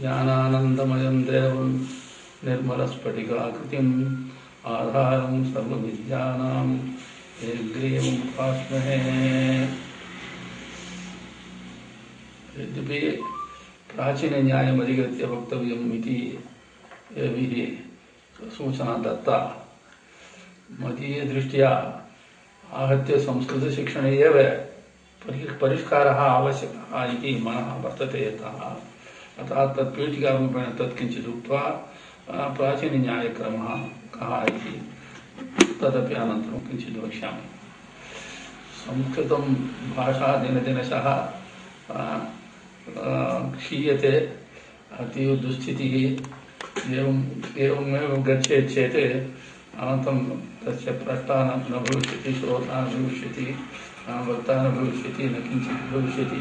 ज्ञानानन्दमयं देवं निर्मलस्फटिकाकृतिम् आधारं सर्वविद्यानां ग्रीवं उपास्महे यद्यपि प्राचीनन्यायमधिकृत्य वक्तव्यम् इति यैः सूचना दत्ता मदीयदृष्ट्या आहत्य संस्कृतशिक्षणे एव परि परिष्कारः आवश्यकः इति मनः वर्तते यतः अतः तत् पीठिकारूपेण तत् किञ्चित् उक्त्वा प्राचीनन्यायक्रमः कः इति तदपि अनन्तरं किञ्चित् वक्ष्यामि। संस्कृतं भाषा दिनदिनशः क्षीयते, अतीव दुस्थितिः एवम् एवमेव गच्छेत् चेत् अनन्तरं तस्य प्रष्टा न भविष्यति, श्रोता न भविष्यति वक्ता न भविष्यति, न किञ्चित् भविष्यति।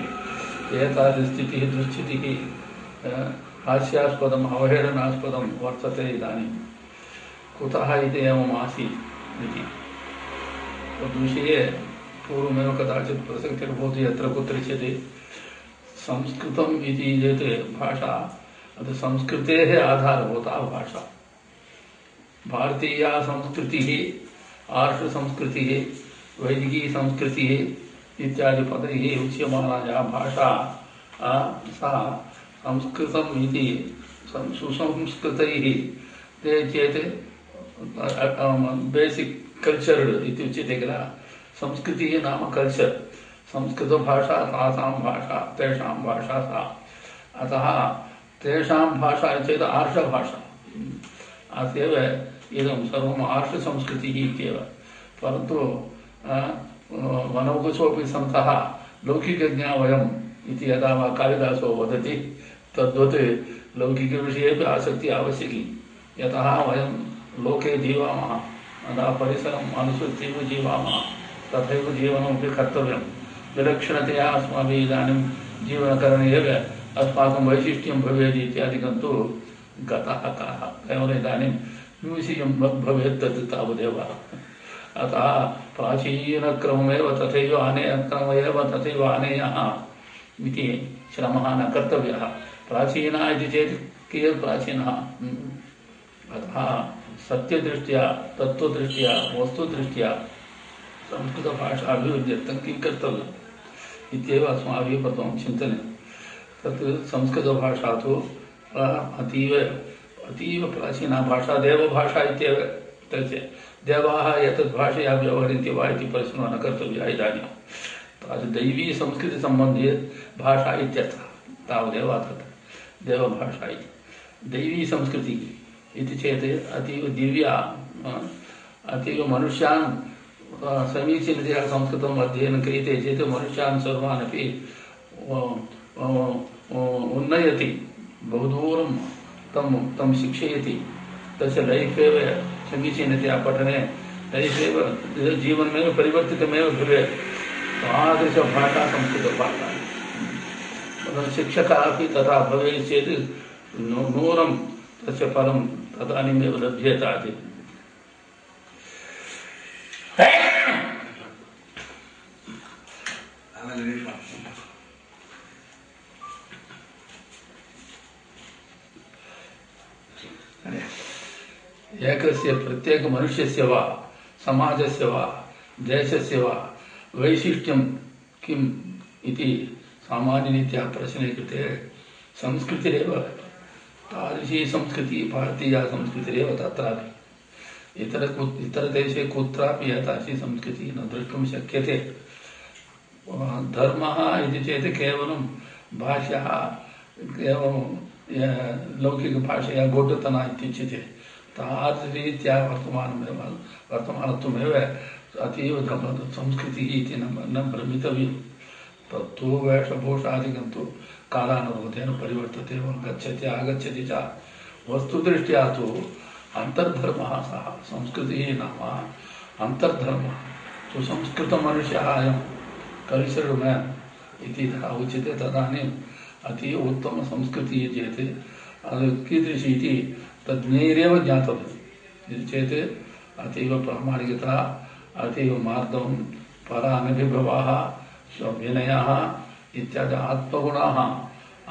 एतादृस्थितिः दुस्थितिः हास्यास्पदम् अवहेलनास्पदं वर्तते इदानीं। कुतः इति एवम् आसीत् इति। तद्विषये पूर्वमेव कदाचित् प्रसक्तिर्भवति यत्र कुत्रचित् संस्कृतम् इति चेत् भाषा अतः संस्कृतेः आधारभूता भाषा। भारतीया संस्कृतिः आर्षसंस्कृतिः वैदिकी संस्कृतिः इत्यादि पदैः उच्यमाना भाषा सा संस्कृतम् इति सुसंस्कृतैः ते चेत् बेसिक् कल्चर्ड् इति उच्यते किल संस्कृतिः नाम कल्चर् संस्कृतभाषा तासां भाषा, तेषां भाषा सा। अतः, तेषां भाषा चेत् आर्षभाषा। अतएव, इदं सर्वम् आर्षसंस्कृतिः इत्येव। परन्तु वनौकसोऽपि सन्तः, लौकिकज्ञा वयम् इति यदा वा कालिदासो वदति तद्वत् लौकिकविषयेपि आसक्तिः आवश्यकी। यतः वयं लोके जीवामः, अतः परिसरम् अनुसृत्यैव जीवामः, तथैव जीवनमपि कर्तव्यं विलक्षणतया अस्माभिः इदानीं जीवनकरणे एव अस्माकं वैशिष्ट्यं भवेत् इत्यादिकं तु गतः कालः। केवलम् इदानीं म्यूसियं भवेत् तत् तावदेव। अतः प्राचीनक्रममेव तथैव आनेयक्रम एव तथैव आनेयः इति श्रमः न कर्तव्यः। प्राचीना इति चेत् कियत् प्राचीनः? अतः सत्यदृष्ट्या, तत्त्वदृष्ट्या, वस्तुदृष्ट्या संस्कृतभाषा अभिवृद्ध्यर्थं किं कर्तव्यम् इत्येव अस्माभिः प्रथमं चिन्तनीयं तत् संस्कृतभाषा तु अतीव अतीव प्राचीना भाषा, देवभाषा इत्येव तस्य। देवाः एतद् भाषया व्यवहरन्ति वा इति प्रश्नो न कर्तव्यः इदानीं। दैवी संस्कृतिसम्बन्धी भाषा इत्यर्थः। तावदेव तत् देवभाषा दैवी संस्कृति चेत् अतीव दिव्या अतीव मनुष्यान् समीचीनतया संस्कृतम् अध्ययनं क्रियते चेत् मनुष्यान् सर्वान् अपि उन्नयति, बहुदूरं तं तं शिक्षयति। तस्य एव समीचीनतया पठने, लैफ् एव जीवनमेव परिवर्तितमेव भवेत्। तादृशभाषा संस्कृतभाषा। शिक्षकः अपि तथा भवेत् चेत् नूनं तस्य फलं तदानीमेव लभ्येतात् एकस्य प्रत्येकमनुष्यस्य वा, समाजस्य वा, देशस्य वा इति सामान्यरीत्या प्रश्ने कृते संस्कृतिरेव तादृशी संस्कृतिः, भारतीया संस्कृतिरेव तत्रापि। इतर इतरदेशे कुत्रापि एतादृशी संस्कृतिः न द्रष्टुं शक्यते। धर्मः इति चेत् केवलं भाषा, केवलं लौकिकभाषया गोटतना इत्युच्यते। तादृशरीत्या वर्तमानमेव, वर्तमानत्वमेव अतीव संस्कृतिः इति न भ्रमितव्यं तत्तु वेषभूषादिकं तु कालानुरोधेन परिवर्तते गच्छति आगच्छति च। वस्तुदृष्ट्या तु अन्तर्धर्मः सः, संस्कृतिः नाम। अन्तर्धर्मः तु संस्कृतमनुष्यः अयं कल्चर्ड् मेन् इति यदा उच्यते, तदानीम् अतीव उत्तमसंस्कृतिः चेत् कीदृशी इति तज्ञैरेव ज्ञातव्यम्। इति चेत् अतीव प्रामाणिकता, अतीव मार्दवं, परानभिभवः विनयः इत्यादि आत्मगुणाः।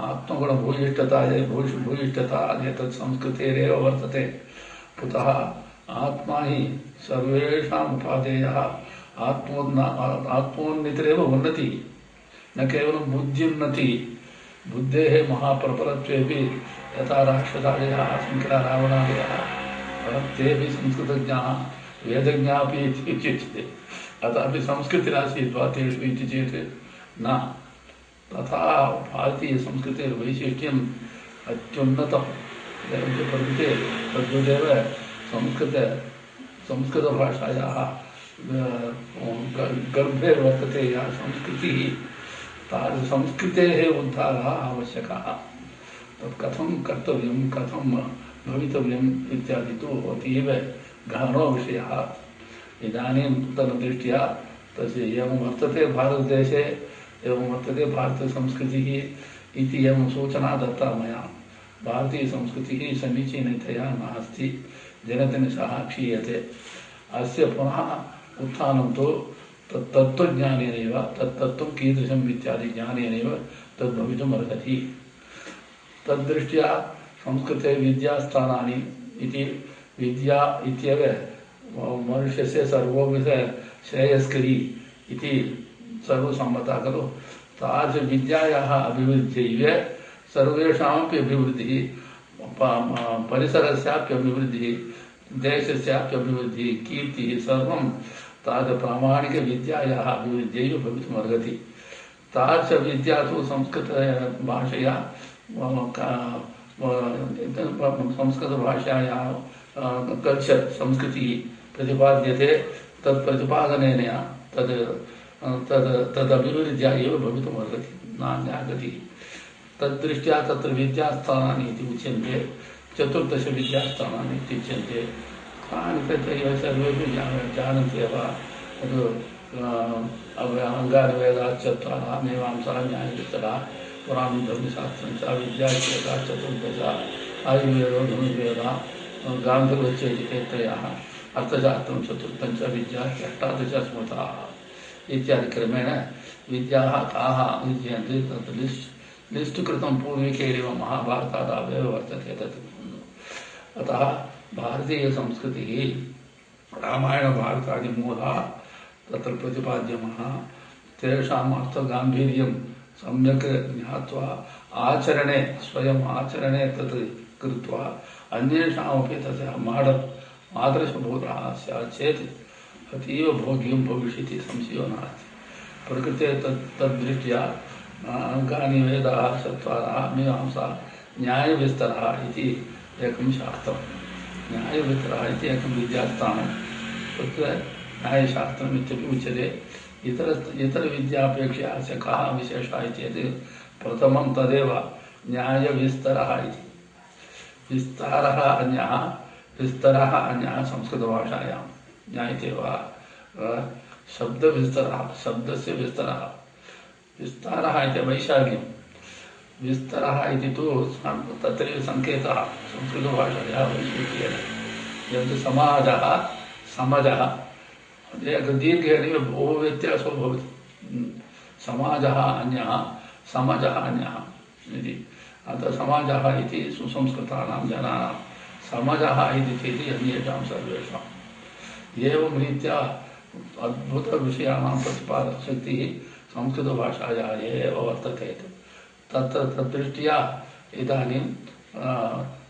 आत्मगुणभूयिष्ठता ये भूष भूयिष्ठता एतत् संस्कृतेरेव वर्तते। कुतः आत्मा ही सर्वेषाम् उपादेयः। आत्मोन्ना आत्मोन्नतिरेव उन्नति। न केवलं बुद्धिन्नति बुद्धेः महाप्रपरत्वेपि यथा राक्षसादयः शङ्करारावणादयः तेपि संस्कृतज्ञाः वेदज्ञापि इति उच्यते। अतः अपि संस्कृतिरासीत् वा तेषु इति चेत् न। तथा भारतीयसंस्कृतेर्वैशिष्ट्यम् अत्युन्नतं प्रकृते तद्वदेव संस्कृत, संस्कृतभाषायाः गर्भे वर्तते या संस्कृतिः। तादृशसंस्कृतेः उद्धारः आवश्यकः। तत् कथं कर्तव्यं, कथं भवितव्यम् इत्यादि तु अतीव गहनो विषयः। इदानीं तदृष्ट्या तस्य एवं वर्तते भारतदेशे, एवं वर्तते भारतसंस्कृतिः इति एवं सूचना दत्ता मया। भारतीयसंस्कृतिः समीचीनतया नास्ति दिनदिनशः क्षीयते। अस्य पुनः उत्थानं तु तत् तत्त्वज्ञानेनैव, तत् तत्त्वं कीदृशम् इत्यादि ज्ञानेनैव अर्हति तद्दृष्ट्या संस्कृते विद्यास्थानानि इति, विद्या इत्येव मनुष्यस्य सर्वविध श्रेयस्करी इति सर्वसम्मता खलु। तादृशविद्यायाः अभिवृद्ध्यैव सर्वेषामपि अभिवृद्धिः परिसरस्याप्यभिवृद्धिः देशस्याप्यभिवृद्धिः कीर्तिः सर्वं तादृशप्रामाणिकविद्यायाः अभिवृद्ध्यैव भवितुमर्हति तादृशविद्या तु संस्कृतभाषया संस्कृतभाषायाः कल्चर्, संस्कृतिः प्रतिपाद्यते तत् प्रतिपादनेन तद् तद्, तदभिवृद्ध्या एव भवितुमर्हति नान्या गतिः तद्दृष्ट्या तत्र विद्यास्थानानि इति उच्यन्ते, चतुर्दशविद्यास्थानानि इति उच्यन्ते। तानि सर्वेपि जानन्ति एव अङ्गारवेदात् चत्वारः मीमांसा च चतुर्दश, आयुर्वेदो, धनुर्वेदः गान्धर्वचेति त्रयः अर्थशास्त्रं चतुर्थं च विद्या अष्टादश स्मृताः इत्यादिक्रमेण विद्याः ताः विद्यन्ते तत् लिस्ट् लिस्ट् कृतं पूर्विकैरेव महाभारतादावेव वर्तते तत्। अतः भारतीयसंस्कृतिः, रामायणभारतादिमूलाः आचरणे, स्वयम् आचरणे तत् कृत्वा माडल् आदर्शभूतः स्यात् चेत् अतीव भोग्यं भविष्यति संशयो नास्ति। प्रकृते तत् तद्दृष्ट्या अङ्कानि वेदाः चत्वारः मीमांसा न्यायविस्तरः इति एकं शास्त्रं। न्यायविस्तरः इति एकं विद्यास्थानं। तत्र न्यायशास्त्रम् इत्यपि उच्यते। इतर इतरविद्यापेक्षया अस्य कः विशेषः चेत् प्रथमं तदेव न्यायविस्तरः इति। विस्तारः अन्यः विस्तरः अन्यः संस्कृतभाषायां। ज्ञायते वा? शब्दस्य विस्तरः। विस्तारः इति वैशाल्यं विस्तरः इति तु तत्रैव सङ्केतः, संस्कृतभाषायाः वैशिष्ट्येन। यत् समाजः, समजः दीर्घेणैव बहु व्यत्यासो भवति। समाजः अन्यः, समजः अतः समाजः इति सुसंस्कृतानां समजः इति चेत् अन्येषां सर्वेषाम् एवं रीत्या अद्भुतविषयाणां प्रतिपादकशक्तिः संस्कृतभाषायाः एव वर्तते। तत्र तद्दृष्ट्या इदानीं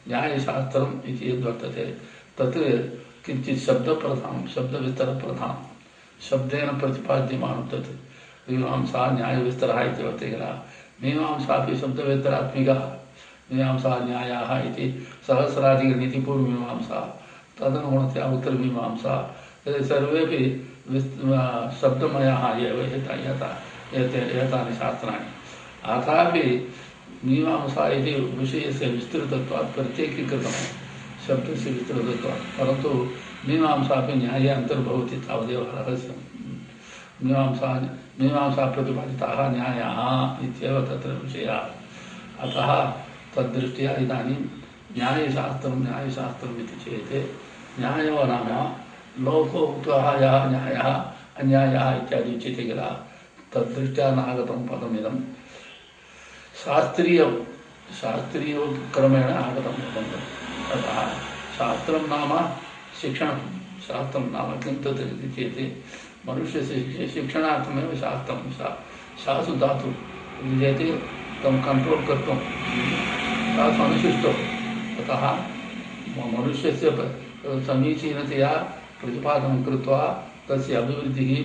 न्यायशास्त्रम् इति यद्वर्तते तत् किञ्चित् शब्दप्रधानं, शब्दविस्तरप्रधानं, शब्देन प्रतिपाद्यमानं तत्। मीमांसा न्यायविस्तरः इति वर्तते किल। मीमांसापि शब्दविस्तरात्मिकः। मीमांसा न्यायाः इति सहस्राधिकनीतिपूर्वमीमांसा, तदनुगुणतया उत्तरमीमांसा सर्वेपि शब्दमयाः एव एतानि शास्त्राणि। अथापि मीमांसा इति विषयस्य विस्तृतत्वात् प्रत्येकीकृतं, शब्दस्य विस्तृतत्वात्, परन्तु मीमांसापि न्याये अन्तर्भवति तावदेव रहस्यं। मीमांसा मीमांसा प्रतिपादिताः न्यायाः इत्येव तत्र विषयाः। अतः तद्दृष्ट्या इदानीं न्यायशास्त्रं न्यायशास्त्रम् इति चेत् न्यायो नाम लोकोक्तः यः न्यायः, अन्यायः इत्यादि उच्यते किल। तद्दृष्ट्या नागतं पदमिदं। शास्त्रीय क्रमेण आगतं तदन्तम् अतः शास्त्रं नाम शिक्षणं। शास्त्रं नाम किं तत् इति चेत् मनुष्यस्य शिक्ष- शिक्षणार्थमेव शास्त्रं। शा शासु धातु इति तं कण्ट्रोल् कर्तुं। अनुशिष्टो अतः मनुष्य प- समीचीनतया प्रतिपादनं कृत्वा तस्य अभिवृद्धिः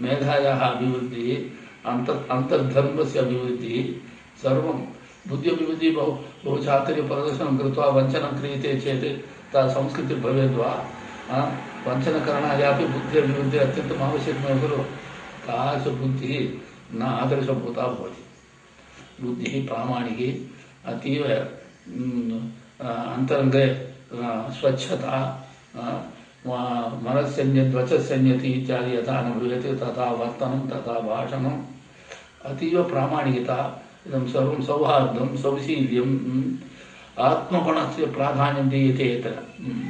मेधायाः अभिवृद्धिः अन्तर् अन्तर्धर्मस्य अभिवृद्धिः, सर्वं बुद्ध्यभिवृद्धिः बहु बहु चातुर्यप्रदर्शनं कृत्वा वञ्चनं क्रियते चेत् ता संस्कृतिः भवेद्वा? वञ्चनकरणायापि बुद्ध्यभिवृद्धिः अत्यन्तम् आवश्यकमेव खलु। तादृशबुद्धिः न आदर्शभूता भवति। बुद्धिः प्रामाणिकी अतीव अन्तरङ्गे स्वच्छता वा- इत्यादि यथा न भवेत् तथा वर्तनं तथा भाषणम् अतीव प्रामाणिकता इदं सर्वं म्, आत्मगुणस्य प्राधान्यं दीयते यत्र म्,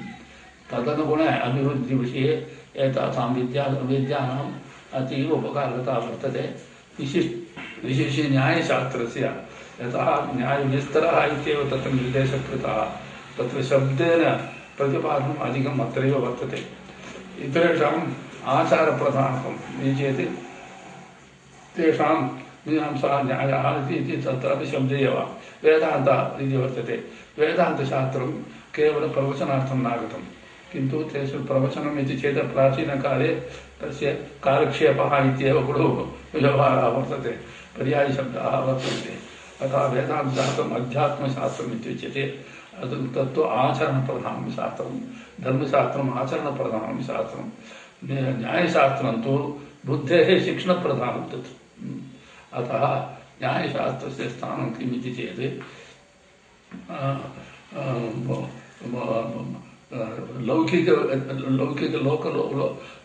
तदनुगुण अभिवृद्धिविषये एतासां विद्या विद्यानाम् अतीव उपकारकता वर्तते। विशिष्ट विशिष्य न्यायशास्त्रस्य। यतः न्यायविस्तरः इत्येव तत्र निर्देशः कृतः तत्र शब्देन प्रतिपादनम् अधिकम् अत्रैव वर्तते। इतरेषाम् आचारप्रधानकम् इति चेत् तेषां मीमांसा न्यायः इति तत्रापि शब्दे एव। वेदान्तः इति वर्तते। वेदान्तशास्त्रं केवलं प्रवचनार्थं नागतं किन्तु तेषु प्रवचनम् इति पर्यायशब्दाः वर्तन्ते। अतः वेदान्तशास्त्रम् अध्यात्मशास्त्रम् इत्युच्यते। तत्तु आचरणप्रधानं शास्त्रं धर्मशास्त्रम् आचरणप्रधानं शास्त्रं न्या- न्यायशास्त्रं तु बुद्धेः शिक्षणप्रधानं तत्। अतः न्यायशास्त्रस्य स्थानं किम् इति चेत् लौकिक लौकिक लोक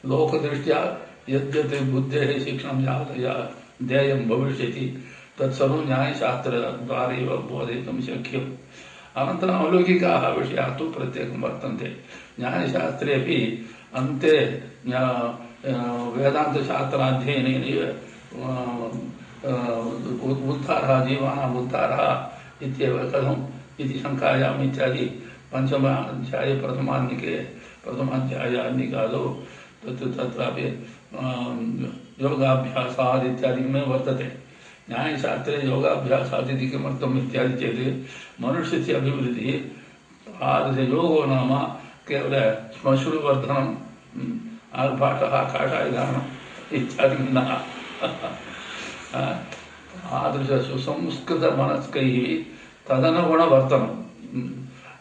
लोकदृष्ट्या यद्यत् बुद्धेः शिक्षणं या- या देयं भविष्यति तत्सर्वं न्यायशास्त्रद्वारा एव बोधयितुं शक्यम्। अनन्तरम् अलौकिकाः विषयाः तु प्रत्येकं वर्तन्ते। न्यायशास्त्रेपि अन्ते वेदान्तशास्त्राध्ययनेनैव उद्धारः जीवानाम् उद्धारः इत्येव कथम् इति शङ्कायाम् इत्यादि। पञ्चमाध्याये प्रथमान्निके प्रथमाध्यायान्निकादौ तत् तत्रापि आम्, योगाभ्यासात् इत्यादिकमेव वर्तते। न्यायशास्त्रे योगाभ्यासात् इति किमर्थम् इत्यादि चेत् मनुष्यस्य अभिवृद्धिः तादृशयोगो नाम केवल श्मश्रुवर्धनम् म्, आर्भाटः काषायधानम् इत्यादिकं न। तदनुगुणवर्तनम् म्,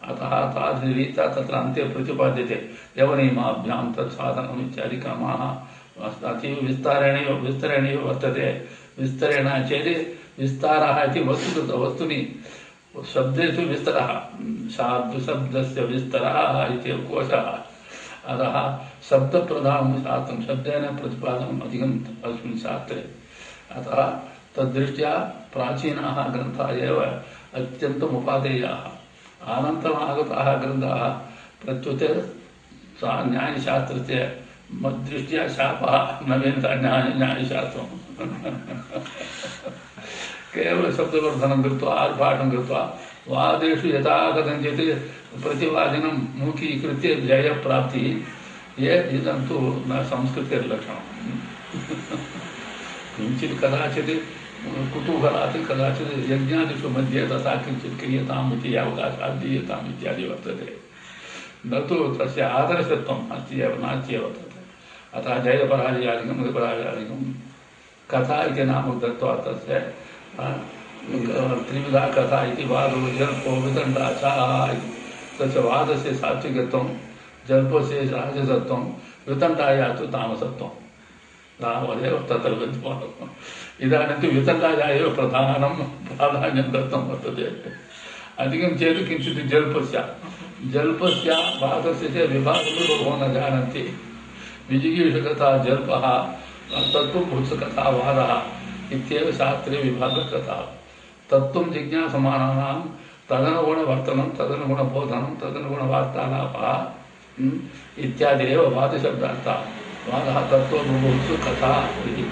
अतः तादृशरीत्या तत्र अन्ते प्रतिपाद्यते। यवनिमाभ्यां तत्साधनम् इत्यादि क्रमाः अतीव विस्तारेणैव विस्तरेणैव वर्तते। विस्तरेण चेत् विस्तारः इति वस्तुकृत वस्तुनि। शब्देषु विस्तरः। शाब्दशब्दस्य विस्तरः इत्येव कोशः। अतः शब्दप्रधानं शास्त्रं शब्देन प्रतिपादनम् अधिकम् अस्मिन् शास्त्रे। अतः तद्दृष्ट्या प्राचीनाः ग्रन्थाः एव अत्यन्तम् उपादेयाः आगताः ग्रन्थाः प्रत्युत सा न्यायशास्त्रस्य मद्दृष्ट्या शापः नवीनता न्याय न्यायशास्त्रम् केवलशब्दवर्धनं कृत्वा, आर्भाटं कृत्वा, वादेषु यथा कथञ्चित् प्रतिवादिनं जयप्राप्तिः। ये इदं तु न संस्कृतिर्लक्षणम्। किञ्चित् कदाचित् कुतूहलात्, कदाचित् यज्ञादिषु मध्ये तथा किञ्चित् क्रियताम् इति अवकाशः दीयताम् इत्यादि वर्तते। न तु तस्य आदर्शत्वम् अस्ति एव नास्त्येव तत् अतः जयपराजयादिकं विपराजयादिकं कथा इति नाम दत्त्वा तस्य त्रिविधा कथा इति वादो जल्पो विदण्डाचाः इति। तस्य वादस्य सात्विकत्वं, जल्पस्य राजसत्वं, वितण्डाया तु तामसत्वं। तावदेव तत्र विद्वान्। इदानीं तु वितण्डाया एव प्रधानं, प्राधान्यं दत्तं वर्तते। अधिकं चेत् किञ्चित् जल्पस्य। जल्पस्य, वादस्य च विभागं बहवो न जानन्ति। विजिगीषकथा जल्पः तत्त्वभूतकथा वादः इत्येव शास्त्रे विभागकथा। तत्त्वं जिज्ञासमानानां तदनुगुणवर्तनं तदनुगुणबोधनं तदनुगुणवार्तालापः म्, इत्यादि एव वादशब्दार्थः। वादः कथा इति।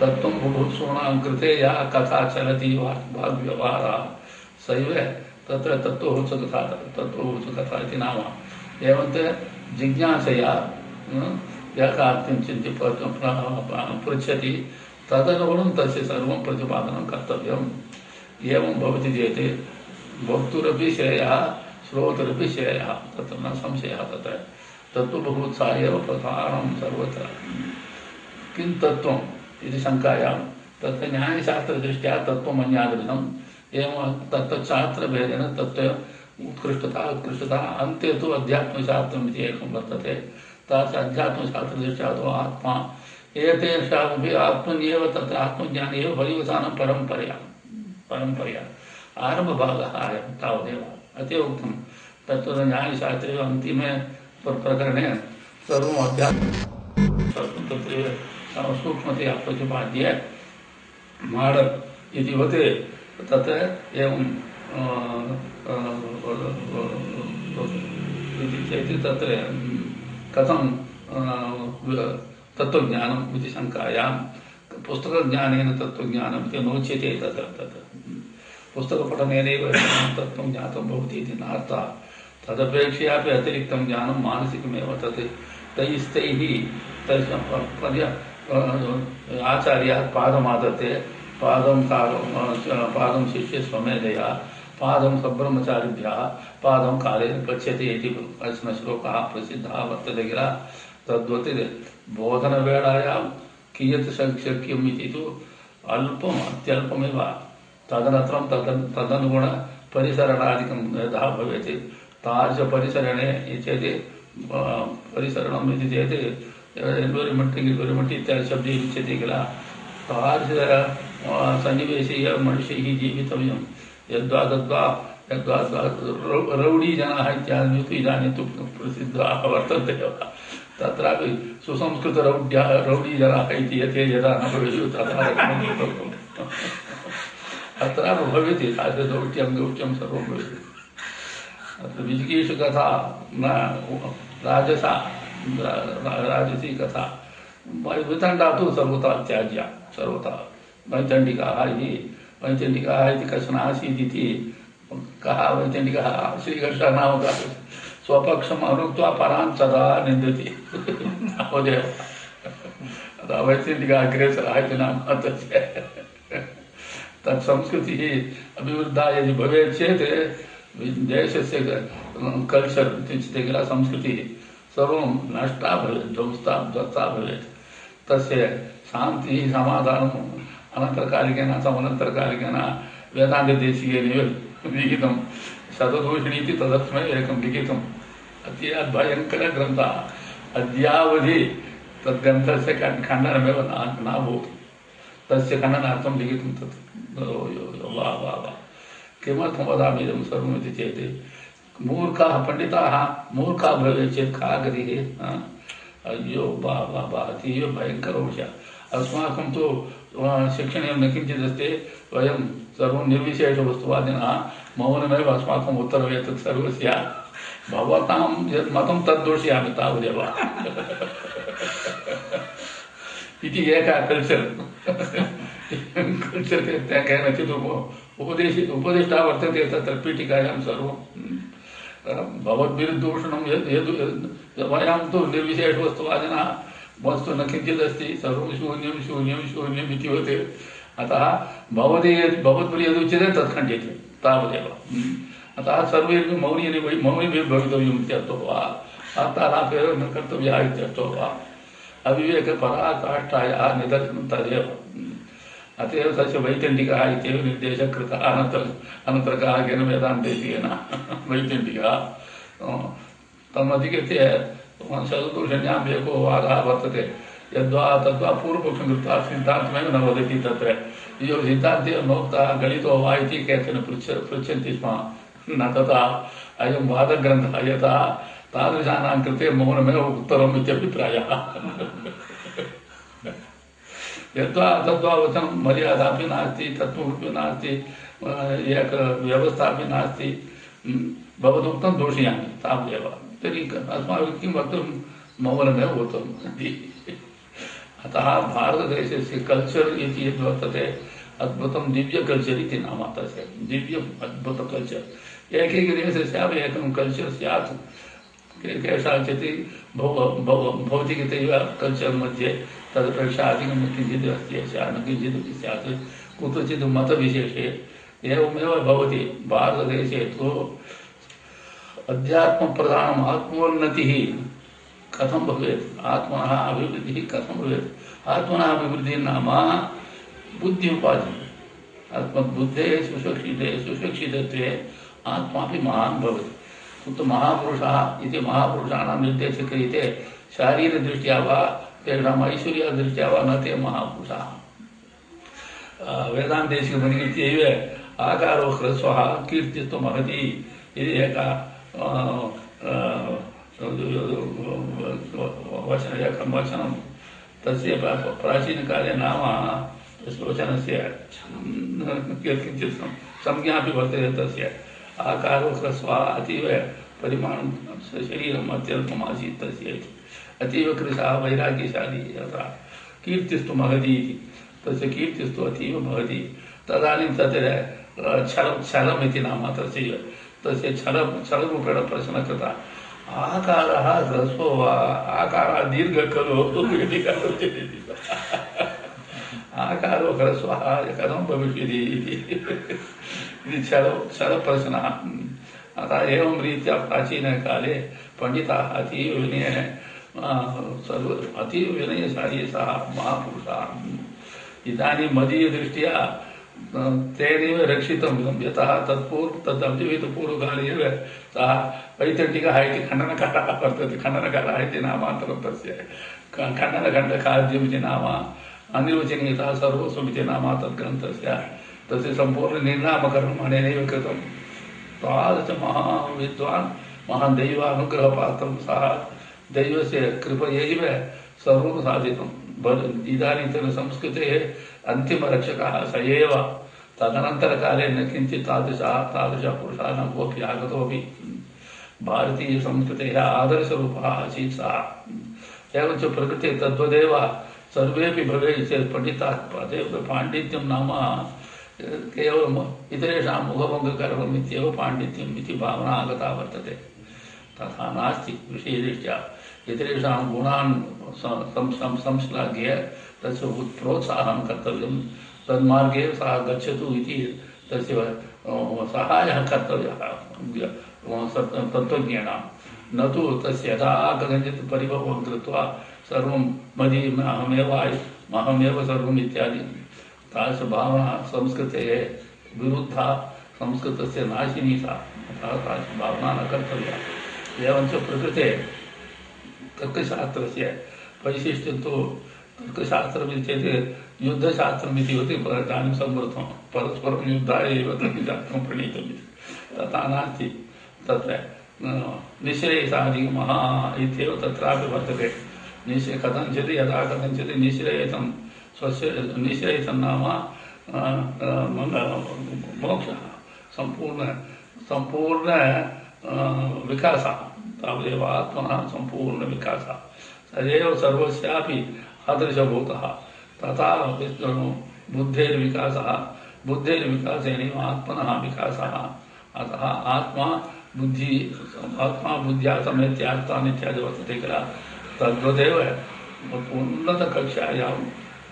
तत्व बुभुत्सूणां कृते या कथा चलति वाग्व्यवहारः। सैव तत्र तत्त्वभूत कथा तत्त्वभूत इति नाम। जिज्ञासया कार्तिं चिन्त्य पृच्छति। तदनुगुणं कर्तव्यम्। एवं भवति चेत् वक्तुरपि श्रेयः, श्रोतरपि श्रेयः। तत्र न संशयः तत्र। तत्त्वबहुत्सा एव प्रधानं सर्वत्र। किं तत्त्वम् इति शङ्कायां। तत्र न्यायशास्त्रदृष्ट्या तत्त्वम् एवं तत्तच्छास्त्रभेदेन तत्र उत्कृष्टता उत्कृष्टता, अन्ते तु अध्यात्मशास्त्रम् एकं वर्तते। तादृश अध्यात्मशास्त्रदृष्ट्या तु आत्मा एतेषामपि आत्मन्येव तत्र आत्मज्ञाने एव पर्यवसानं परम्परया परम्परया। आरम्भभागः अयं तावदेव। अत उक्तं न्यायशास्त्रे अन्तिमे प्रकरणे अध्यात्म सूक्ष्मतया प्रतिपाद्य एवं तत्र कथं तत्त्वज्ञानम् इति शङ्कायां, पुस्तकज्ञानेन तत्त्वज्ञानम् इति नोच्यते तत्र तत्। पुस्तकपठनेनैव तत्त्वं ज्ञातं भवति इति नार्थः। तदपेक्षयापि अतिरिक्तं ज्ञानं मानसिकमेव तत्। तैस्तैः पादं पादं स्वमेधया पादं सब्रह्मचारिभ्यः, पादं कालेन गच्छति इति कश्चन श्लोकः प्रसिद्धः वर्तते किल? तद्वत् बोधनवेलायां कियत् शक्यम् इति तु अल्पम् अत्यल्पमेव। तदनन्तरं तदन् तदनुगुण परिसरणादिकं यदा भवेत्। तादृशपरिसरणे चेत् परिसरणम् इति चेत् एन्वैरन्मेण्ट् इत्यादि शब्दैः उच्यते किल? तादृश सन्निवेशे मनुष्यैः जीवितव्यं यद्वा रौडीजनाः इत्यादि तु इदानीं तु प्रसिद्धाः वर्तन्ते एव तत्रापि इति यते यदा न भवेयुः तथा अत्रापि भवति गौट्यं सर्वं भवति अत्र कथा न राजसा राजसी कथा वितण्डा तु सर्वथा त्याज्या सर्वथा इति वैतण्डिकाः इति कश्चन आसीदिति कः वैतण्डिकः श्रीकृष्णनामकः स्वपक्षम् अनुक्त्वा परान् सदा निन्दति। अग्रेसरः इति नाम तस्य अभिवृद्धा यदि भवेत् चेत् देशस्य कल्चर् इत्युच्यते किल संस्कृतिः सर्वं नष्टा भवेत्, ध्वंस्ता ध्वस्ता भवेत्। तस्य शान्तिः समाधानम् अनन्तरकालिकेन समनन्तरकालिकेन वेदान्तदेशीयेनैव लिखितं शतदूषणी इति तदर्थमेव एकं लिखितम् अति भयङ्करग्रन्थः अद्यावधि तद्ग्रन्थस्य खण्डनमेव नाभूत् तस्य खण्डनार्थं लिखितं तत् वा वा वा। किमर्थं वदामि इदं सर्वमिति चेत्, मूर्खाः पण्डिताः, मूर्खाः भवेत् चेत् का गतिः अय्यो बा बा बा अतीव भयङ्करविषयः अस्माकं तु शिक्षणे न किञ्चिदस्ति वयं सर्वं निर्विशेषवस्तुवादिनः मौनमेव अस्माकम् उत्तरम् एतत् सर्वस्य. भवतां यत् मतं तद् दोषयामि तावदेव. इति एका कल्चर्. कल्चर् केनचित् उपदेशि, उपदिष्टा वर्तते तत्र पीठिकायां सर्वं. भवद्भिर्दूषणं यद् यद् वयं तु वस्तु न किञ्चिदस्ति सर्वं शून्यं शून्यं शून्यम् अतः भवति यद् भवद्भिः यदुच्यते तत् खण्ड्यते तावदेव। अतः सर्वैरपि मौनी मौनिभिः भवितव्यम् इत्यर्थो वा? वार्तालापेव न कर्तव्यः इत्यर्थो वा? अविवेकपराकाष्ठायाः निदर्शनं तदेव। अत एव तस्य वैतण्डिकः इत्येव निर्देशः कृतः अनन्तरम् अनन्तरकालकेन वेदान्तेन वैतण्डिकः तमधिकृत्य शतदूषण्याम् एको वादः वर्तते यद्वा तद्वा पूर्वपक्षं कृत्वा सिद्धान्तमेव न वदति तत्र। यो सिद्धान्ते नोक्तः गलितो वा इति केचन पृच्छ, पृच्छन्ति स्म। न तथा अयं वादग्रन्थः यथा तादृशानां कृते मौनमेव उत्तरम् इत्यभिप्रायः। यद्वा तद्वा वचनं मर्यादापि नास्ति तत्त्वमपि नास्ति एक व्यवस्थापि नास्ति। भवदुक्तं दोषयामि, तावदेव। तर्हि अस्माभिः किं वक्तुं उक्तम् इति अतः भारतदेशस्य कल्चर् इति यद् वर्तते, अद्भुतं दिव्य कल्चर् इति नाम तस्य दिव्य अद्भुत कल्चर् एकैकदेशस्यापि एकं कल्चर् स्यात्। केषाञ्चित् भौतिकतया कल्चर् मध्ये तदपेक्षा अधिकं किञ्चित् अस्ति न किञ्चित् स्यात्। कुत्रचित् मतविशेषे एवमेव अध्यात्मप्रधानम् आत्मोन्नतिः कथम भवेत्? आत्मन अभिवृद्धि कथं भवेत्? आत्मनः अभिवृद्धिः नाम बुद्धि उपाधि आत्मबुद्धे सुशिक्षिते, सुशिक्षितत्वे आत्मापि महान् भवति। तत्तु महापुरुषः इति महापुरुषाणां निर्देशक्रियते शारीरदृष्ट्या वा तेषाम् ऐश्वर्यदृष्ट्या वा न ते महापुरुषाः। वेदान्तेशिकमधिकृत्यैव आकारो ह्रस्वः कीर्तित्वमहति। इति एका वचन वचनं तस्य प्राचीनकाले नाम तस्य वचनस्य संज्ञा अपि वर्तते तस्य आकारो अतीव परिमाणं शरीरम् अत्यल्पम् तस्य अतीव कृशः वैराग्यशाली यथा कीर्तिस्तु महती इति। तस्य कीर्तिस्तु अतीव भवति तदानीं तत्र छलं छलम् इति नाम तस्य तस्य छल, छलरूपेण प्रश्नः कृतः आकारः ह्रस्वो वा? आकारः दीर्घः खलु? इति आकारो ह्रस्वः कथं भविष्यति इति। छल, छलप्रश्नः। अतः एवं रीत्या प्राचीनकाले पण्डिताः अतीव विनय सर्व अतीव विनयशाली सः महापुरुषः। इदानीं मदीयदृष्ट्या तेनैव रक्षितं यतः तत्पूर्व तदव्यवहितपूर्वकाले एव सः वैतण्टिकः इति खण्डनकारः वर्तते। खण्डनकारः इति नामान्तरं तस्य खण्डनखण्डखाद्यम् इति नाम अनिर्वचनीयतः सर्वस्वमिति नाम तद्ग्रन्थस्य तस्य सम्पूर्णनिर्नामकरणम् अनेनैव कृतं तादृश महाविद्वान्, महान् दैवानुग्रहपात्रं सः दैवस्य कृपयैव सर्वं साधितं इदानीन्तनसंस्कृतेः अन्तिमरक्षकः स एव। तदनन्तरकाले न किञ्चित् तादृशः तादृशपुरुषः न कोऽपि आगतोपि भारतीयसंस्कृतेः आदर्शरूपः आसीत् सः। एवञ्च प्रकृते तद्वदेव सर्वेपि भवेयुः चेत् पण्डिताः पाण्डित्यं नाम केवलम् इतरेषां मुखभङ्गकरणम् इत्येव पाण्डित्यम् भावना आगता वर्तते। तथा नास्ति विषयदृष्ट्या। इतरेषां गुणान् संश्लाघ्य तस्य प्रोत्साहं कर्तव्यं तन्मार्गे सः गच्छतु इति तस्य सहायः कर्तव्यः तत्त्वज्ञानां न तु तस्य यथा कथञ्चित् परिभवं कृत्वा सर्वं मदि अहमेव अहमेव सर्वम् इत्यादि। तादृशभावना संस्कृतेः विरुद्धा, संस्कृतस्य नाशिनी सा तादृशभावना न कर्तव्या। एवञ्च प्रकृते तर्कशास्त्रस्य वैशिष्ट्यं तु तर्कशास्त्रमिति चेत् युद्धशास्त्रमिति इति इदानीं संवृत्तं। परस्परं युद्धाय एव तर्कशास्त्रं प्रणीतमिति। तथा नास्ति। तत्र निःश्रेयसाधिकमः इत्येव तत्रापि वर्तते। यदा कथञ्चित् निःश्रेयसं निःश्रेयसं नाम मोक्षः। सम्पूर्ण सम्पूर्ण विकासः। तावदेव आत्मनः सम्पूर्णविकासः। सदैव सर्वस्यापि आदर्शभूतः। तथा बुद्धेर्विकासः। बुद्धेर्विकासेनैव आत्मनः विकासः। अतः आत्मा बुद्धि, आत्मा बुद्ध्या समेत्यार्थान् इत्यादि वर्तते किल। तद्वदेव उन्नतकक्षायाम्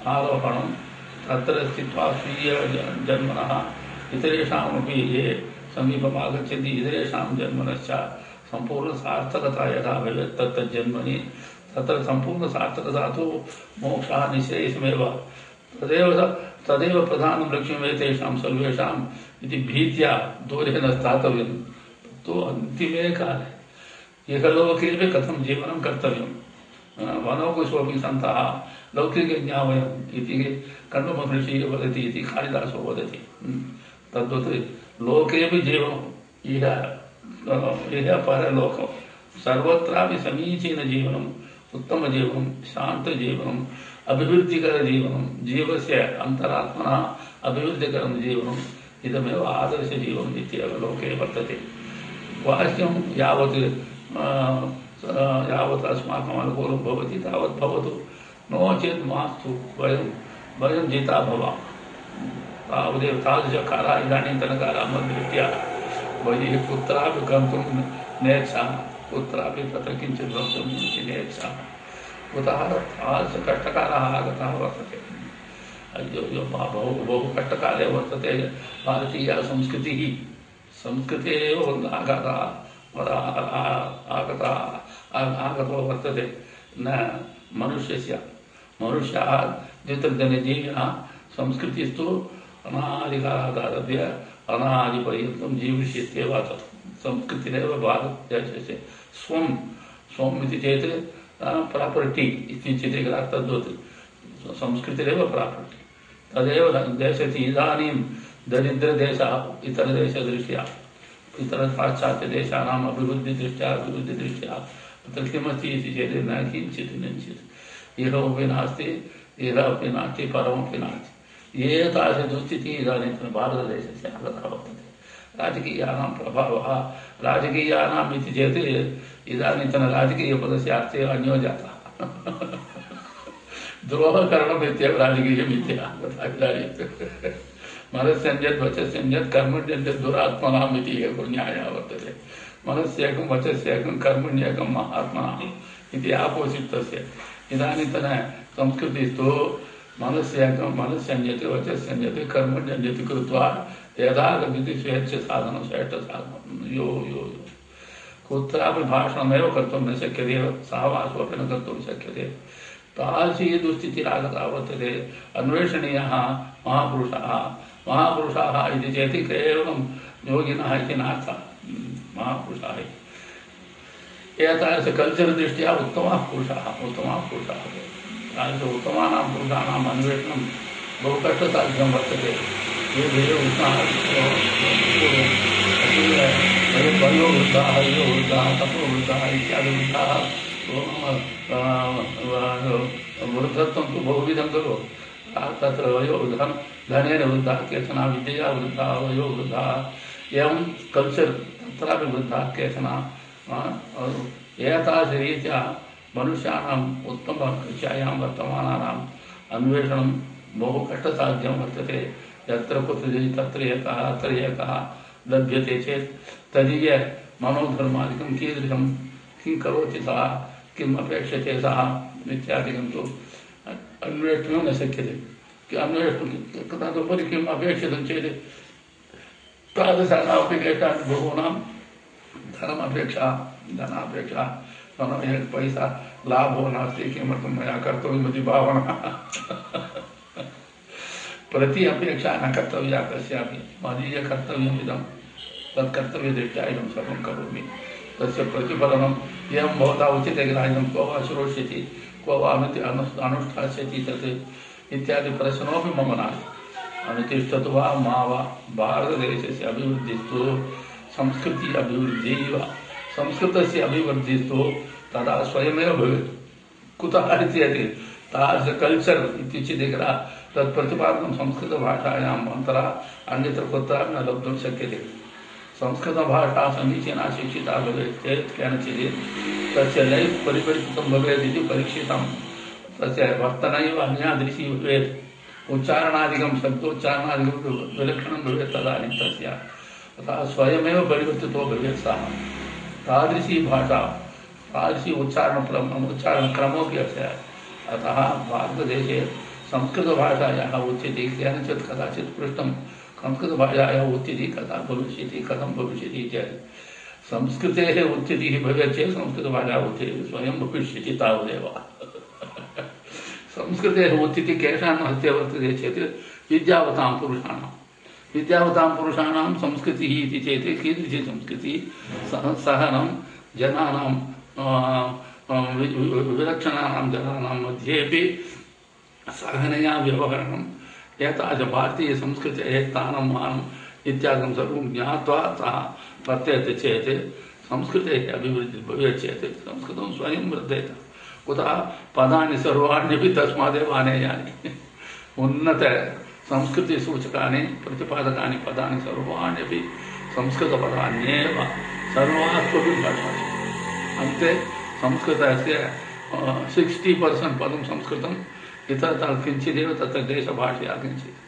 आरोहणं तत्र स्थित्वा जन्मनः। इतरेषामपि ये समीपम् आगच्छन्ति इतरेषां जन्मनश्च सम्पूर्णसार्थकता यथा भवेत् तत्तज्जन्मनि तत्र सम्पूर्णसार्थकता तु मोक्षः निःश्रेयसमेव तदेव तदेव प्रधानं लक्ष्यम् एतेषां सर्वेषाम् इति भीत्या दूरे न स्थातव्यं तु अन्तिमे काले इहलोकेपि कथं जीवनं कर्तव्यं वनौकुशोऽपि सन्तः लौकिकज्ञावयम् इति कण्वमहर्षिः वदति इति कालिदासो वदति। तद्वत् लोकेपि जीवनम् इह परलोकं सर्वत्रापि समीचीनजीवनम् उत्तमजीवनं शान्तजीवनम् अभिवृद्धिकरजीवनं जीवस्य अन्तरात्मनः अभिवृद्धिकरं जीवनम् इदमेव आदर्शजीवनम् इत्येव लोके वर्तते वाक्यं यावत् यावत् अस्माकम् अनुकूलं भवति तावत् भवतु नो चेत् मास्तु वयं वयं जिता भवामः तावदेव तादृशकाला इदानीन्तनकाला मद्रीत्या बहिः कुत्रापि गन्तुं नेच्छामः कुत्रापि तत्र किञ्चित् गन्तुं नेच्छामः कुतः तादृशकष्टकालः आगतः वर्तते। अयो यो बहु बहु कष्टकाले वर्तते। भारतीया संस्कृतिः, संस्कृते एव आगता आगता आगतो वर्तते। न, मनुष्यस्य। मनुष्याः द्वितर्जनजीविनः संस्कृतिस्तु अनादिकालादारभ्य अनादिपर्यन्तं जीविष्यत्येव तत्। संस्कृतिरेव भारतदेशस्य स्वं स्वम् इति चेत् प्रापर्टि इति तद्वत् संस्कृतिरेव प्रापर्टि तदेव देशस्य इदानीं दरिद्रदेशः इतर पाश्चात्यदेशानाम् अभिवृद्धिदृष्ट्या अभिवृद्धिदृष्ट्या। तत्र किमस्ति इति चेत् न किञ्चित् किञ्चित्। इह नास्ति, इह अपि नास्ति, परमपि नास्ति। एतादृशदुस्थितिः इदानीन्तन भारतदेशस्य आगतः वर्तते राजकीयानां प्रभावः राजकीयानाम् इति चेत् इदानीन्तन राजकीयपदस्य अर्थे अन्यो जातः द्रोहकरणम् इत्येव राजकीयम् इति आगतः इदानीं मनस्यञ्जत् वचस्यञ्जत् कर्मण्यञ्जत् दुरात्मनाम् इति एको न्यायः वर्तते मनस्येकं वचस्येकं कर्मण्येकं महात्मनाम् इति तस्य इदानीन्तन संस्कृतिस्तु मनस्याकं मनस्संयते वचस्संयते कर्मण्यन्यति कृत्वा यदा गच्छति स्वेच्छ साधनं श्रेष्ठ साधनं यो यो यो कुत्रापि भाषणमेव कर्तुं न शक्यते सहवासोऽपि न कर्तुं शक्यते तादृशी दुस्थितिरागता वर्तते अन्वेषणीयः महापुरुषः महापुरुषाः इति चेत् केवलं योगिनः इति महापुरुषाः कल्चर् दृष्ट्या उत्तमाः पुरुषाः उत्तमाः पुरुषाः तादृश उत्तमानां पुरुषाणाम् अन्वेषणं बहु कष्टसाध्यं वर्तते। ये भेयो वृद्धाः वयो वृद्धाः यो वृद्धाः तपो वृद्धाः इत्यादि वृद्धाः वृद्धत्वं तु बहुविधं खलु। तत्र वयो धन धनेन वृद्धाः, केचन विद्यया वृद्धाः वयो वृद्धाः एवं कल्चर् तत्रापि वृद्धाः, केचन एतादृशरीत्या मनुष्याणाम् उत्तमविषयां वर्तमानानाम् अन्वेषणं बहु कष्टसाध्यं वर्तते। यत्र कुत्रचित् तत्र एकः अत्र एकः लभ्यते चेत् तदीय मनोधर्मादिकं कीदृशं, किं करोति सः, किम् अपेक्षते सः इत्यादिकं तु अन्वेष्टुं न शक्यते। अन्वेष्टुं तदुपरि किम् अपेक्षितं चेत् तादृशानामपि बहूनां धनमपेक्षा, धनापेक्षा नास्ति किमर्थं मया कर्तव्यमिति भावना। प्रति अपेक्षा न कर्तव्या कस्यापि मदीयकर्तव्यमिदं तत्कर्तव्यदृष्ट्या इदं सर्वं करोमि। तस्य प्रतिफलनम् एवं भवता उच्यते किल इदं को वा श्रोष्यति वा अनु अनुष्ठास्यति तत् इत्यादि प्रश्नोऽपि मम नास्ति। अनुतिष्ठतु वा संस्कृति अभिवृद्धिः संस्कृतस्य अभिवृद्धिस्तु, तदा स्वयमेव भवेत्। कुतः इति तादृश कल्चर् इत्युच्यते तत् प्रतिपादनं संस्कृतभाषायाम् अन्तरा न लब्धुं शक्यते। संस्कृतभाषा समीचीना शिक्षिता भवेत् चेत् केनचित् तस्य लैफ् परिवर्तितं भवेत् इति परीक्षितं। तस्य वर्तनैव अन्यादृशी भवेत्। उच्चारणादिकं, शब्दोच्चारणादिकं विलक्षणं भवेत् तदानीं तस्य। अतः स्वयमेव परिवर्तितो भवेत् सः। तादृशी भाषा फारसी उच्चारण क्रम उच्चारण क्रमोपि अस्य अतः भारतदेशे संस्कृतभाषायाः उच्यते केनचित् कदाचित् पृष्टं संस्कृतभाषायाः उच्यतिः कदा भविष्यति, कथं भविष्यति इत्यादि। संस्कृतेः उच्यतिः भवेत् चेत् संस्कृतभाषा उच्यते, स्वयं भविष्यति तावदेव। संस्कृतेः उच्यतिः केषां हस्ते वर्तते चेत् विद्यावतां पुरुषाणां। विद्यावतां पुरुषाणां संस्कृतिः इति चेत् कीदृशी संस्कृतिः? सहनं, जनानां विलक्षणानां जनानां मध्येपि सहनया व्यवहरणम्। एतादृश भारतीयसंस्कृतेः स्थानं मानम् इत्यादिकं सर्वं ज्ञात्वा सः वर्तेते चेत् संस्कृतेः अभिवृद्धिः भवेत् चेत् संस्कृतं स्वयं वर्धेत। कुतः पदानि सर्वाण्यपि तस्मादेव आनेयानि। उन्नत संस्कृतिसूचकानि प्रतिपादकानि पदानि सर्वाण्यपि संस्कृतपदान्येव सर्वास्वपि भाषासु। अन्ते संस्कृतस्य सिक्स्टि पर्सेण्ट् पदं संस्कृतम् इतरतः किञ्चिदेव तत्र देशभाषया किञ्चित्।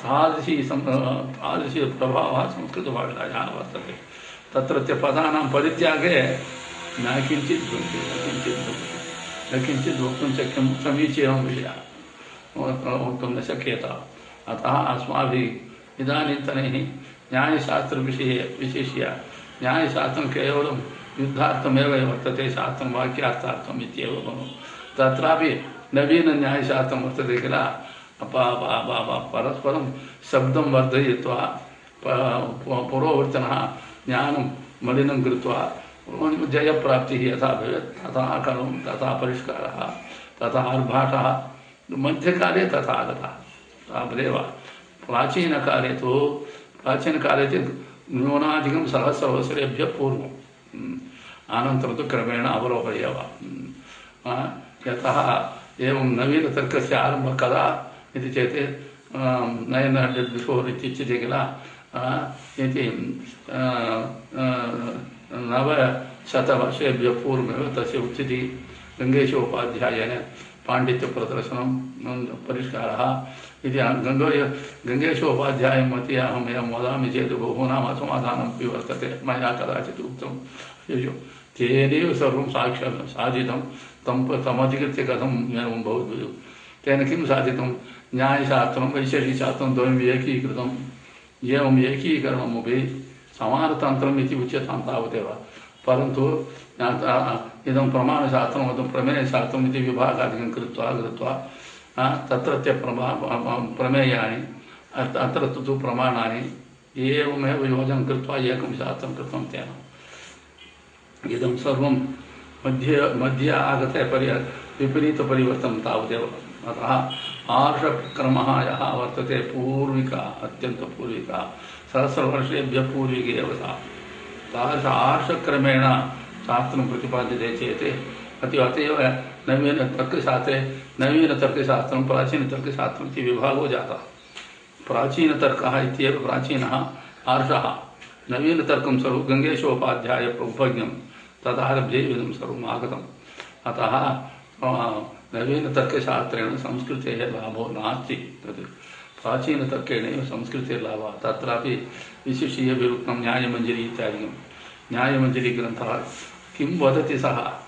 तादृशी तादृशी प्रभावः संस्कृतभाषायाः वर्तते। तत्रत्य पदानां परित्यागे न किञ्चित् भवति, न किञ्चित् भवति, न किञ्चित् वक्तुं शक्यं समीचीनं विषयः वक्तुं न शक्यते। अतः अस्माभिः इदानीन्तनैः न्यायशास्त्रविषये विशिष्य न्यायशास्त्रं केवलं युद्धार्थमेव वर्तते, शास्त्रं वाक्यार्थार्थम् इत्येव खलु तत्रापि नवीनन्यायशास्त्रं वर्तते किल? परस्परं शब्दं वर्धयित्वा पूर्ववर्तिनः ज्ञानं मलिनं कृत्वा, जयप्राप्तिः यथा भवेत्, तथा खलु तथा परिष्कारः, तथा आर्भाटः मध्यकाले तथा आगतः। तावदेव प्राचीनकाले तु, प्राचीनकाले चेत् न्यूनाधिकं सहस्रवत्सरेभ्यः पूर्वम् अनन्तरं तु क्रमेण अवरोह एव यतः एवं नवीनतर्कस्य आरम्भः कदा इति चेत् नैन् हण्ड्रेड् बिफोर् इत्युच्यते किल इति नवशतवर्षेभ्यः पूर्वमेव तस्य उच्यति। गङ्गेशोपाध्यायेन पाण्डित्यप्रदर्शनं परिष्कारः इति गङ्गो गङ्गेशोपाध्यायं मध्ये अहम् एवं वदामि चेत् बहूनाम् असमाधानमपि वर्तते मया कदाचित् उक्तं। तेनैव सर्वं साक्षात् साधितं। तं तमधिकृत्य एवं भवद्भुजं तेन किं साधितं? न्यायशास्त्रं, वैशेषिकशास्त्रं द्वयम् एकीकृतम् एवम् एकीकरणमपि समानतन्त्रम् इति उच्यतां तावदेव। परन्तु इदं प्रमाणशास्त्रं प्रमेयशास्त्रम् इति विभागादिकं कृत्वा कृत्वा तत्रत्य प्रमा प्रमेयानि अत्र तु प्रमाणानि एवमेव योजनं कृत्वा एकं शास्त्रं कृतं तेन इदं सर्वं मध्ये मध्ये आगते परि विपरीतपरिवर्तनं तावदेव अतः आर्षक्रमः यः वर्तते पूर्विका अत्यन्तपूर्विका सहस्रवर्षेभ्यः पूर्विके एव सा तादृश आर्षक्रमेण शास्त्रं प्रतिपाद्यते चेत् अति अत नवीनतर्कशास्त्रे नवीनतर्कशास्त्रं प्राचीनतर्कशास्त्रम् इति विभागो जातः। प्राचीनतर्कः इत्येव प्राचीनः आर्षः। नवीनतर्कं सर्वं गङ्गेशोपाध्याय उपज्ञं तदारभ्य इदं सर्वम् आगतम् अतः नवीनतर्कशास्त्रेण संस्कृतेः लाभो नास्ति तद् प्राचीनतर्केणैव संस्कृतिर्लाभः तत्रापि विशिष्य विरुक्तं न्यायमञ्जरी इत्यादिकं। न्यायमञ्जरीग्रन्थः किं वदति सः?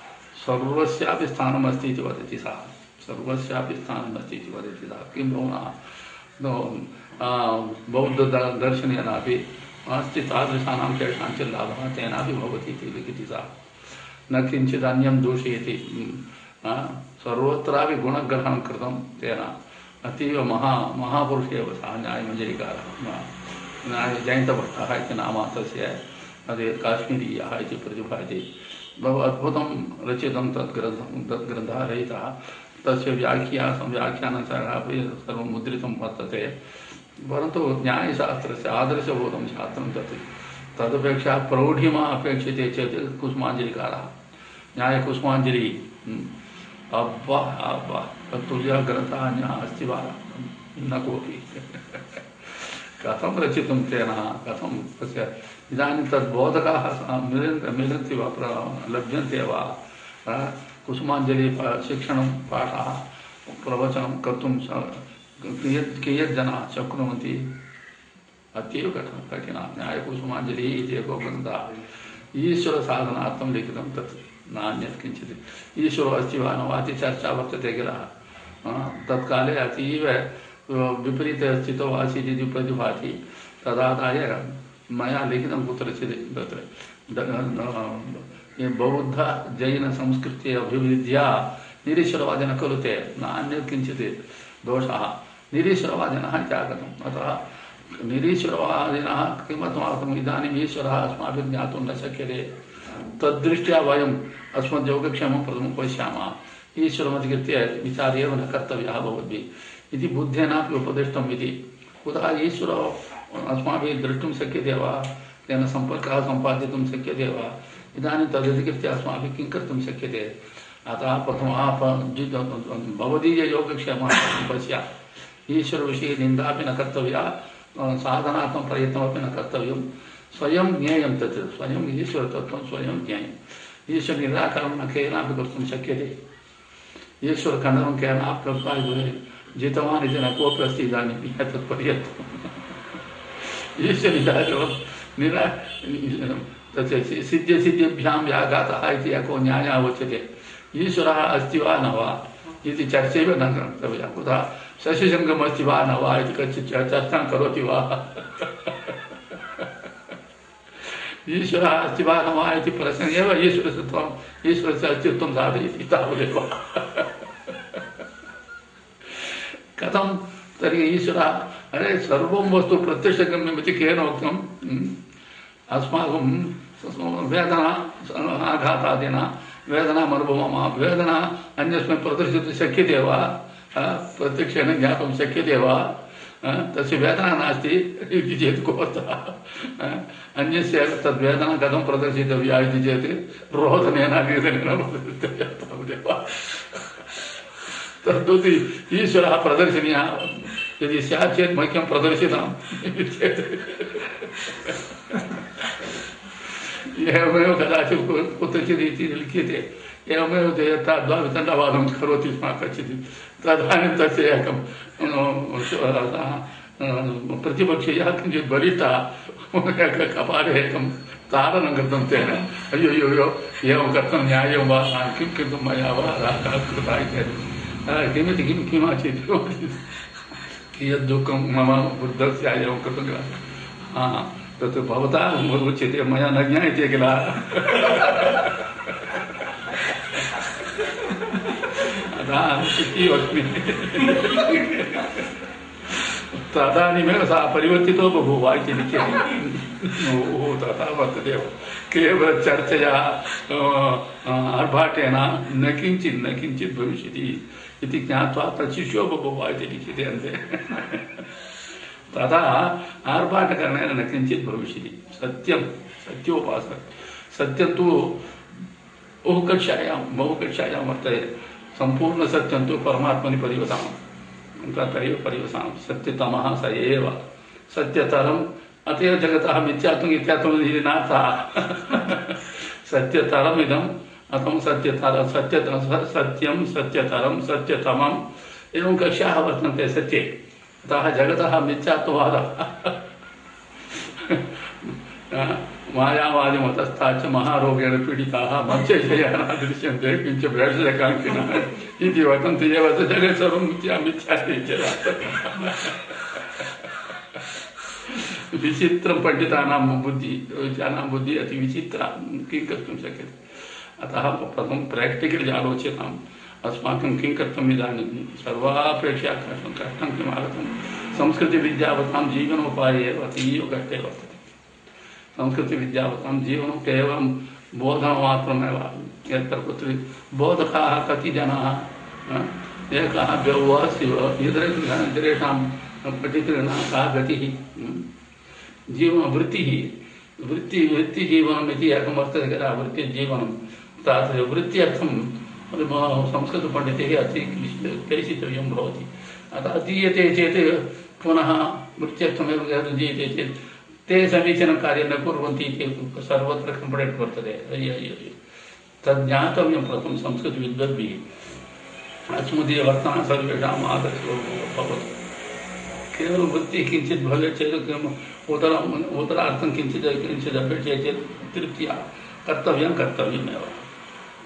सर्वस्यापि स्थानमस्ति इति वदति सः। सर्वस्यापि स्थानमस्ति इति वदति सः। किं बहुना बौद्धदर्शनेनापि अस्ति तादृशानां केषाञ्चित् लाभः तेनापि भवति इति लिखति सः। न किञ्चित् अन्यं दूषयति। सर्वत्रापि गुणग्रहणं कृतं तेन। अतीव महा, महापुरुष एव सः न्यायमञ्जरीकारः न्याय जयन्तभट्टः इति नाम तस्य काश्मीरीयः इति प्रतिभाति। बहु अद्भुतं रचितं तत् ग्रन्थं ग्रन्थः तस्य व्याख्या व्याख्यानसः अपि सर्वं मुद्रितं वर्तते। परन्तु न्यायशास्त्रस्य आदर्शभूतं शास्त्रं तदपेक्षा प्रौढिमा अपेक्षते चेत् कुसुमाञ्जलिकारः। न्यायकुसुमाञ्जलिः अब्बा अब्बा तत्तुल्यग्रन्थः अन्यः अस्ति वा? न कोऽपि। कथं रचितं तेन, कथं तस्य इदानीं तद् बोधकाः मिलन्ति मिलन्ति वा, प्र लभ्यन्ते वा? कुसुमाञ्जलि शिक्षणं, पाठः, प्रवचनं कर्तुं शक्नुवन्ति? अतीव कठिन कठिनः। न्यायकुसुमाञ्जलिः इति एको ग्रन्थः ईश्वरसाधनार्थं लिखितं तत् नान्यत् किञ्चित्। ईश्वरो अस्ति वा न वा इति चर्चा वर्तते किल? तत्काले अतीव विपरीतस्थितौ आसीत् इति प्रतिभाति तदादाय मया लिखितं कुत्रचित् तत्र बौद्ध जैनसंस्कृति अभिवृद्ध्या निरीश्वरवादिनः खलु ते किञ्चित् दोषः। निरीश्वरवादिनः इति आगतम्। अतः निरीश्वरवादिनः किमर्थमागतम्? इदानीम् ईश्वरः अस्माभिः ज्ञातुं न शक्यते। तद्दृष्ट्या वयम् अस्मद्योगक्षेमं प्रथमं पश्यामः। ईश्वरमधिकृत्य विचारे एव न कर्तव्यः भवद्भिः। इति बुद्धेनापि उपदिष्टम् इति। कुतः ईश्वरो अस्माभिः द्रष्टुं शक्यते वा? तेन सम्पर्कः सम्पादितुं शक्यते वा? इदानीं तदधिकृत्य अस्माभिः किं कर्तुं शक्यते? अतः प्रथमः भवदीययोगक्षेमः पश्य। ईश्वरविषये निन्दापि न कर्तव्या साधनात्मकं प्रयत्नमपि न कर्तव्यं। स्वयं तत्, स्वयं ईश्वरतत्त्वं, स्वयं ज्ञेयम् ईश्वरनिराकरणं न केनापि कर्तुं शक्यते। ईश्वर खण्डनं केन आप्तत्वाय जितवान् इति न कोऽपि अस्ति इदानीम् एतत् ईश्वरिदारो निरा तस्य ईश्वरः अस्ति न वा इति न कर्तव्या कुतः शशिशङ्कमस्ति वा न वा इति कश्चित् चर्चां वा? ईश्वरः अस्ति न वा इति प्रश्नः एव ईश्वरत्वम् ईश्वरस्य तावदेव। कथं तर्हि ईश्वरः, अरे सर्वं वस्तु प्रत्यक्षगम्यमिति केन उक्तम् अस्माकं वेदना, आघातादिना, वेदना अन्यस्मिन् प्रदर्शितुं शक्यते वा? प्रत्यक्षेण ज्ञातुं शक्यते वा? तस्य वेदना नास्ति, इति चेत् कोऽर्थः? अन्यस्य तद्वेदना कथं प्रदर्शितव्या इति चेत् रोदनेन तावदेव। तद्वत् ईश्वरः प्रदर्शनीयः यदि स्यात् चेत् मह्यं प्रदर्शितम् इति चेत् एवमेव कदाचित् कुत्रचित् इति लिख्यते एवमेव यथा द्वावितण्डवादं करोति स्म कश्चित् तदानीं तस्य एकं प्रतिपक्षीयः किञ्चित् बलिष्ठः कपाले एकं ताडनं कृतं तेन अय्यो अय्यो अय्यो एवं कर्तुं न्यायं वा किं कृतं मया वा कृता इत्यादि किमिति किं किमासीत् कियत् दुःखं मम बुद्धस्य एवं कृतं तत् भवता उच्यते मया न ज्ञायते किल? अतः तदानीमेव सः परिवर्तितो बभूव इति तथा वर्तते केवलचर्चया आर्भाटेन न किञ्चित् न किञ्चित् भविष्यति। इति ज्ञात्वा तच्छिष्यो बभूव इति लिख्यते अन्ते। तदा आर्भाटकरणेन न किञ्चित् भविष्यति। सत्यं, सत्योपासना। सत्यं तु बहुकक्षायां बहुकक्षायां वर्तते। सम्पूर्णसत्यं तु परमात्मनि परिवसां तत्रैव परिवसां सत्यतमः स एव। सत्यतरम् अतएव जगतः मिथ्यात्वम् इत्यात्वम् इति नार्थः सत्यतरमिदम् अथं सत्यतर सत्य सत्यं सत्यतरं सत्यतमम्। एवं कक्ष्याः वर्तन्ते सत्ये। अतः जगतः मिथ्यात्ववादः। मायावादिमतस्था च महारोगेण पीडिताः। मत्स्यशयानाः दृश्यन्ते, किञ्च भेषजकाङ्क्षिणः इति वदन्ति एव जगत् सर्वं मिथ्या मिथ्या विचित्रं पण्डितानां बुद्धि विचित्रा किं कर्तुं शक्यते? अतः प्रथम प्राक्टिकल् आलोच्यताम् अस्माकं किं कर्तव्यम् इदानीं? सर्वापेक्षया कष्टं कष्टं किम् आगतं संस्कृतिविद्यावतां जीवनोपाये एव, अतीव कष्टे वर्तते। संस्कृतिविद्यावतां जीवनं केवलं बोधनमात्रमेव यत्र कुत्र बोधकाः कति जनाः एकः व्यवः इतरेषां पठितॄणां का गतिः जीवनवृत्तिः। वृत्ति वृत्तिजीवनम् इति एकं वर्तते किल वृत्तिजीवनं वृत्त्यर्थं संस्कृतपण्डितैः अति क्लेशितव्यं भवति। अतः दीयते चेत् पुनः वृत्त्यर्थमेव दीयते चेत् ते समीचीनं कार्यं न कुर्वन्ति इति सर्वत्र कम्प्लेण्ट् वर्तते। तद् ज्ञातव्यं प्रथमं संस्कृतविद्वद्भिः। अस्मदीय वर्तमान सर्वेषाम् आदर्शो केवलं वृत्तिः किञ्चित् भवेत् चेत् उत्तरम् उत्तरार्थं किञ्चित् किञ्चित् अपेक्षते चेत् तृप्त्या। कर्तव्यं कर्तव्यमेव।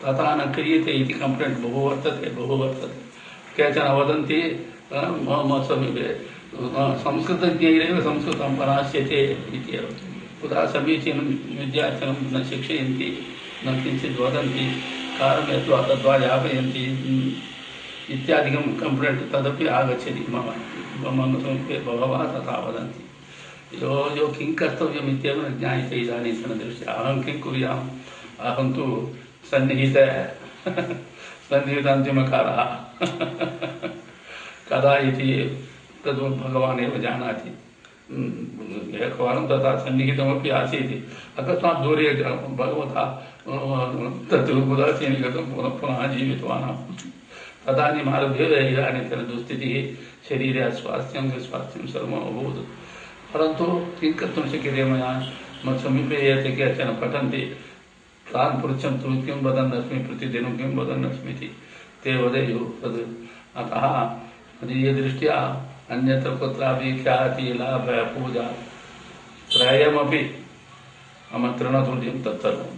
तथा न क्रियते इति कम्प्लेण्ट् बहु वर्तते बहु वर्तते। केचन वदन्ति मम समीपे संस्कृतज्ञैरेव संस्कृतं परास्यते इत्येव कुतः समीचीनं विद्यार्थिनं न शिक्षयन्ति, न किञ्चित् वदन्ति कारणेत्वा तद्वा यापयन्ति इत्यादिकं कम्प्लेण्ट् तदपि आगच्छति। मम मम समीपे बहवः तथा वदन्ति। यो यो किं कर्तव्यम् इत्येव न ज्ञायते इदानीन्तनदृष्ट्या अहं किं कुर्याम्? अहं तु सन्निहित। सन्निहितान्तिमकालः कदा इति तद् भगवान् एव जानाति। एकवारं तथा सन्निहितमपि आसीत्। अकस्मात् दूरे भगवता पुनः पुनः जीवितवान् तदानीम् आरभ्य इदानीन्तन दुस्थितिः, शरीरे अस्वास्थ्यं स्वास्थ्यं सर्वम् अभूत्। परन्तु किं कर्तुं शक्यते मया? मत्समीपे ये केचन तान् पृच्छन्तु किं वदन् अस्मि प्रतिदिनं किं वदन् अस्मि इति। ते अतः दृष्ट्या अन्यत्र कुत्रापि ख्याति, लाभ, पूजा त्रयमपि मम तृणतुल्यं तत्सर्वं।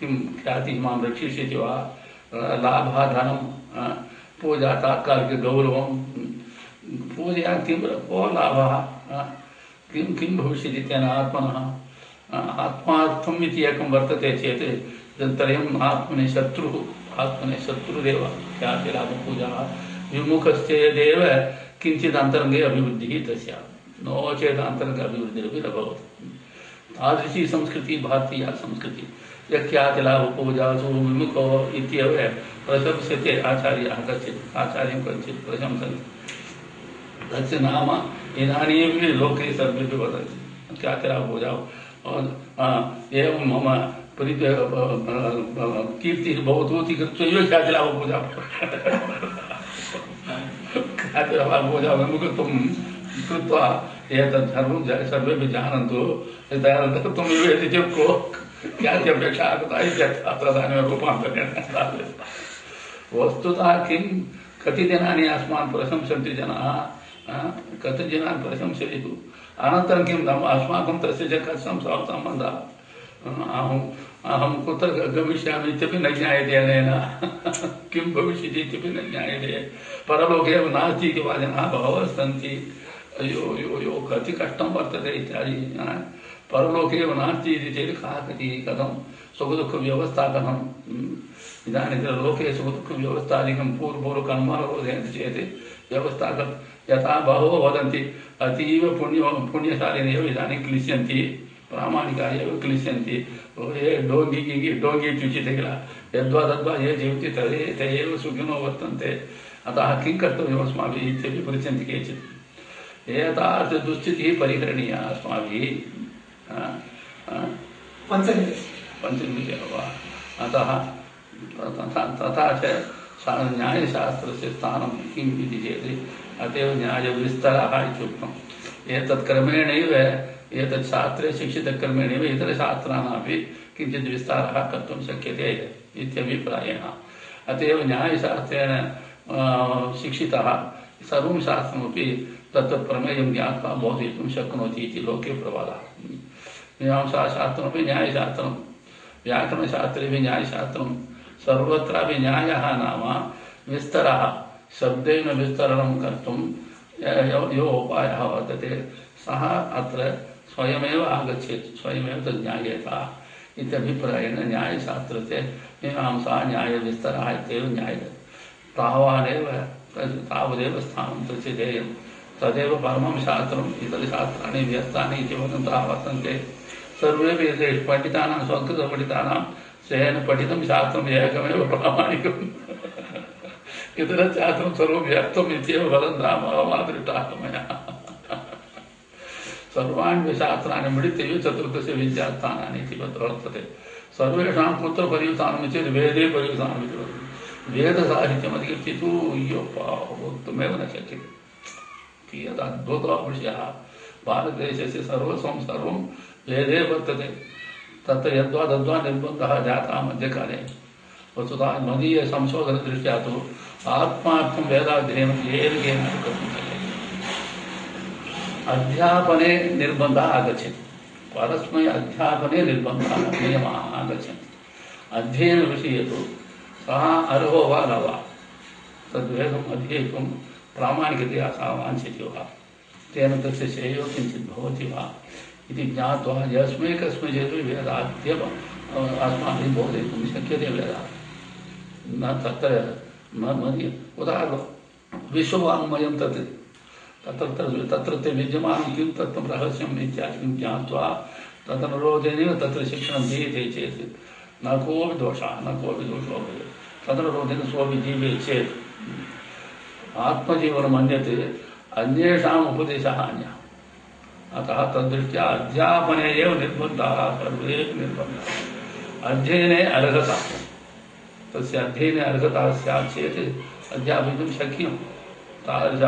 किं ख्यातिः माँ पूजा पूजया किं को लाभः? किं किं भविष्यति आत्मार्थम् इति एकं वर्तते चेत् तदन्तरम् आत्मने शत्रुः, आत्मने शत्रुरेव ख्यातिलाभपूजाः विमुखश्चेदेव किञ्चित् अन्तरङ्गे अभिवृद्धिः तस्य नो चेत् अन्तरङ्ग अभिवृद्धिरपि न भवति। तादृशी संस्कृतिः, भारतीया संस्कृतिः। यख्यातिलाभपूजासु विमुखो इत्येव प्रशंस्यते आचार्याः कश्चित्। आचार्यं कञ्चित् प्रशंसन्ति तस्य नाम इदानीं लोके सर्वेपि वदन्ति। ख्यातिलाभपूजा एवं मम परि कीर्तिः भवतु इति कृत्वैव ख्यातिलाभपूजा विमुखत्वं कृत्वा एतत् सर्वं सर्वेपि जानन्तु त्वमेव यदि चेत् को ख्यात्यपेक्षा आगता इत्यर्थः तदानीं रूपान्तरेण वस्तुतः किं, कति दिनानि अस्मान् प्रशंसन्ति जनाः कति जनान् प्रशंसयतु। अनन्तरं किं? अस्माकं तस्य च कथं सम्बन्धः गमिष्यामि इत्यपि न ज्ञायते अनेन। किं भविष्यति न ज्ञायते। परलोके एव नास्ति इति वा बहवः यो यो, कति कष्टं वर्तते इत्यादि। परलोके एव नास्ति इति चेत् का कति कथं? सुखदुःखव्यवस्था कथम् इदानीं लोके सुखदुःखव्यवस्थादिकं पूर्वपूर्वकर्मणो चेत् व्यवस्था यथा बहवो वदन्ति। अतीव पुण्य पुण्यशालिनैव इदानीं क्लिश्यन्ति प्रामाणिका एव क्लिश्यन्ति ये डोङ्गी गिङ्गि डोङ्गी इत्युच्यते किल यद्वा तद्वा ये जीवन्ति तदे ते एव सुखिनो वर्तन्ते अतः किं कर्तव्यम् अस्माभिः? इत्यपि पृच्छन्ति केचित्। एतादृशदुस्थितिः परिहरणीया अस्माभिः। पञ्चनिमिषे वा अतः तथा च न्यायशास्त्रस्य स्थानं किम् इति चेत् अत एव न्यायविस्तरः इत्युक्तम् एतत् क्रमेणैव एतत् शास्त्रे शिक्षितक्रमेणैव इतरशास्त्राणामपि किञ्चित् विस्तारः कर्तुं शक्यते इत्यभिप्रायेण अत एव न्यायशास्त्रेण शिक्षितः सर्वं शास्त्रमपि तत् प्रमेयं ज्ञात्वा बोधयितुं शक्नोति इति लोके प्रवादः मीमांसाशास्त्रमपि न्यायशास्त्रं व्याकरणशास्त्रे न्यायशास्त्रं सर्वत्रापि न्यायः नाम विस्तरः। शब्देन विस्तरणं कर्तुं यो उपायः वर्तते। सः अत्र स्वयमेव आगच्छेत्, स्वयमेव तद् ज्ञायेत इत्यभिप्रायेण न्यायशास्त्रस्य मीमांसा, न्यायविस्तरः इत्येव ज्ञायते। तावानेव तावदेव स्थानं तस्य देयं तदेव परमं शास्त्रम् इतरशास्त्राणि व्यस्तानि इति वदन्तः वर्तन्ते। सर्वेपि तेन पठितं शास्त्रम् एकमेव प्रामाणिकम् इतरशास्त्रं सर्वं व्यर्थम् इत्येव वदन्तः मातृष्टाः मया सर्वाणि शास्त्राणि चतुर्दश विद्यास्थानानि इति वर्तते सर्वेषां कुत्र वेदे परियुतानम् इति वदति वेदसाहित्यमधिकृत्य तु अय्योप्पा वक्तुमेव न शक्यते कियत् वेदे वर्तते। तत्र यद्वा तद्वा निर्बन्धः जातः मध्यकाले। वस्तुतः मदीय संशोधनदृष्ट्या तु आत्मार्थं वेदाध्ययनं येन अध्यापने निर्बन्धः आगच्छति। परस्मै अध्यापने तु अर्हो वा न वा वा? तेन तस्य भवति वा? इति ज्ञात्वा यस्मै कस्मैचित् वेदाद्यम अस्माभिः बोधयितुं शक्यते वेदाः न तत्र उदाहरणं, विश्ववाङ्मयं तत्। तत्र तत्रत्य विद्यमानं किं तत्त्वं, रहस्यम् इत्यादिकं ज्ञात्वा तदनुरोधेनैव तत्र शिक्षणं दीयते चेत्। न कोऽपि दोषः, न कोऽपि दोषो भवेत्। तदनुरोधेन सोऽपि जीवेत् चेत्। आत्मजीवनम् अन्यत्, अन्येषाम् उपदेशः अन्यः। अतः तद्दृष्ट्या अध्यापने एव निर्बन्धाः सर्वे निर्बन्धाः। अध्ययने अर्हता। तस्य अध्ययने अर्हता स्यात् चेत् अध्यापयितुं शक्यं। तादृश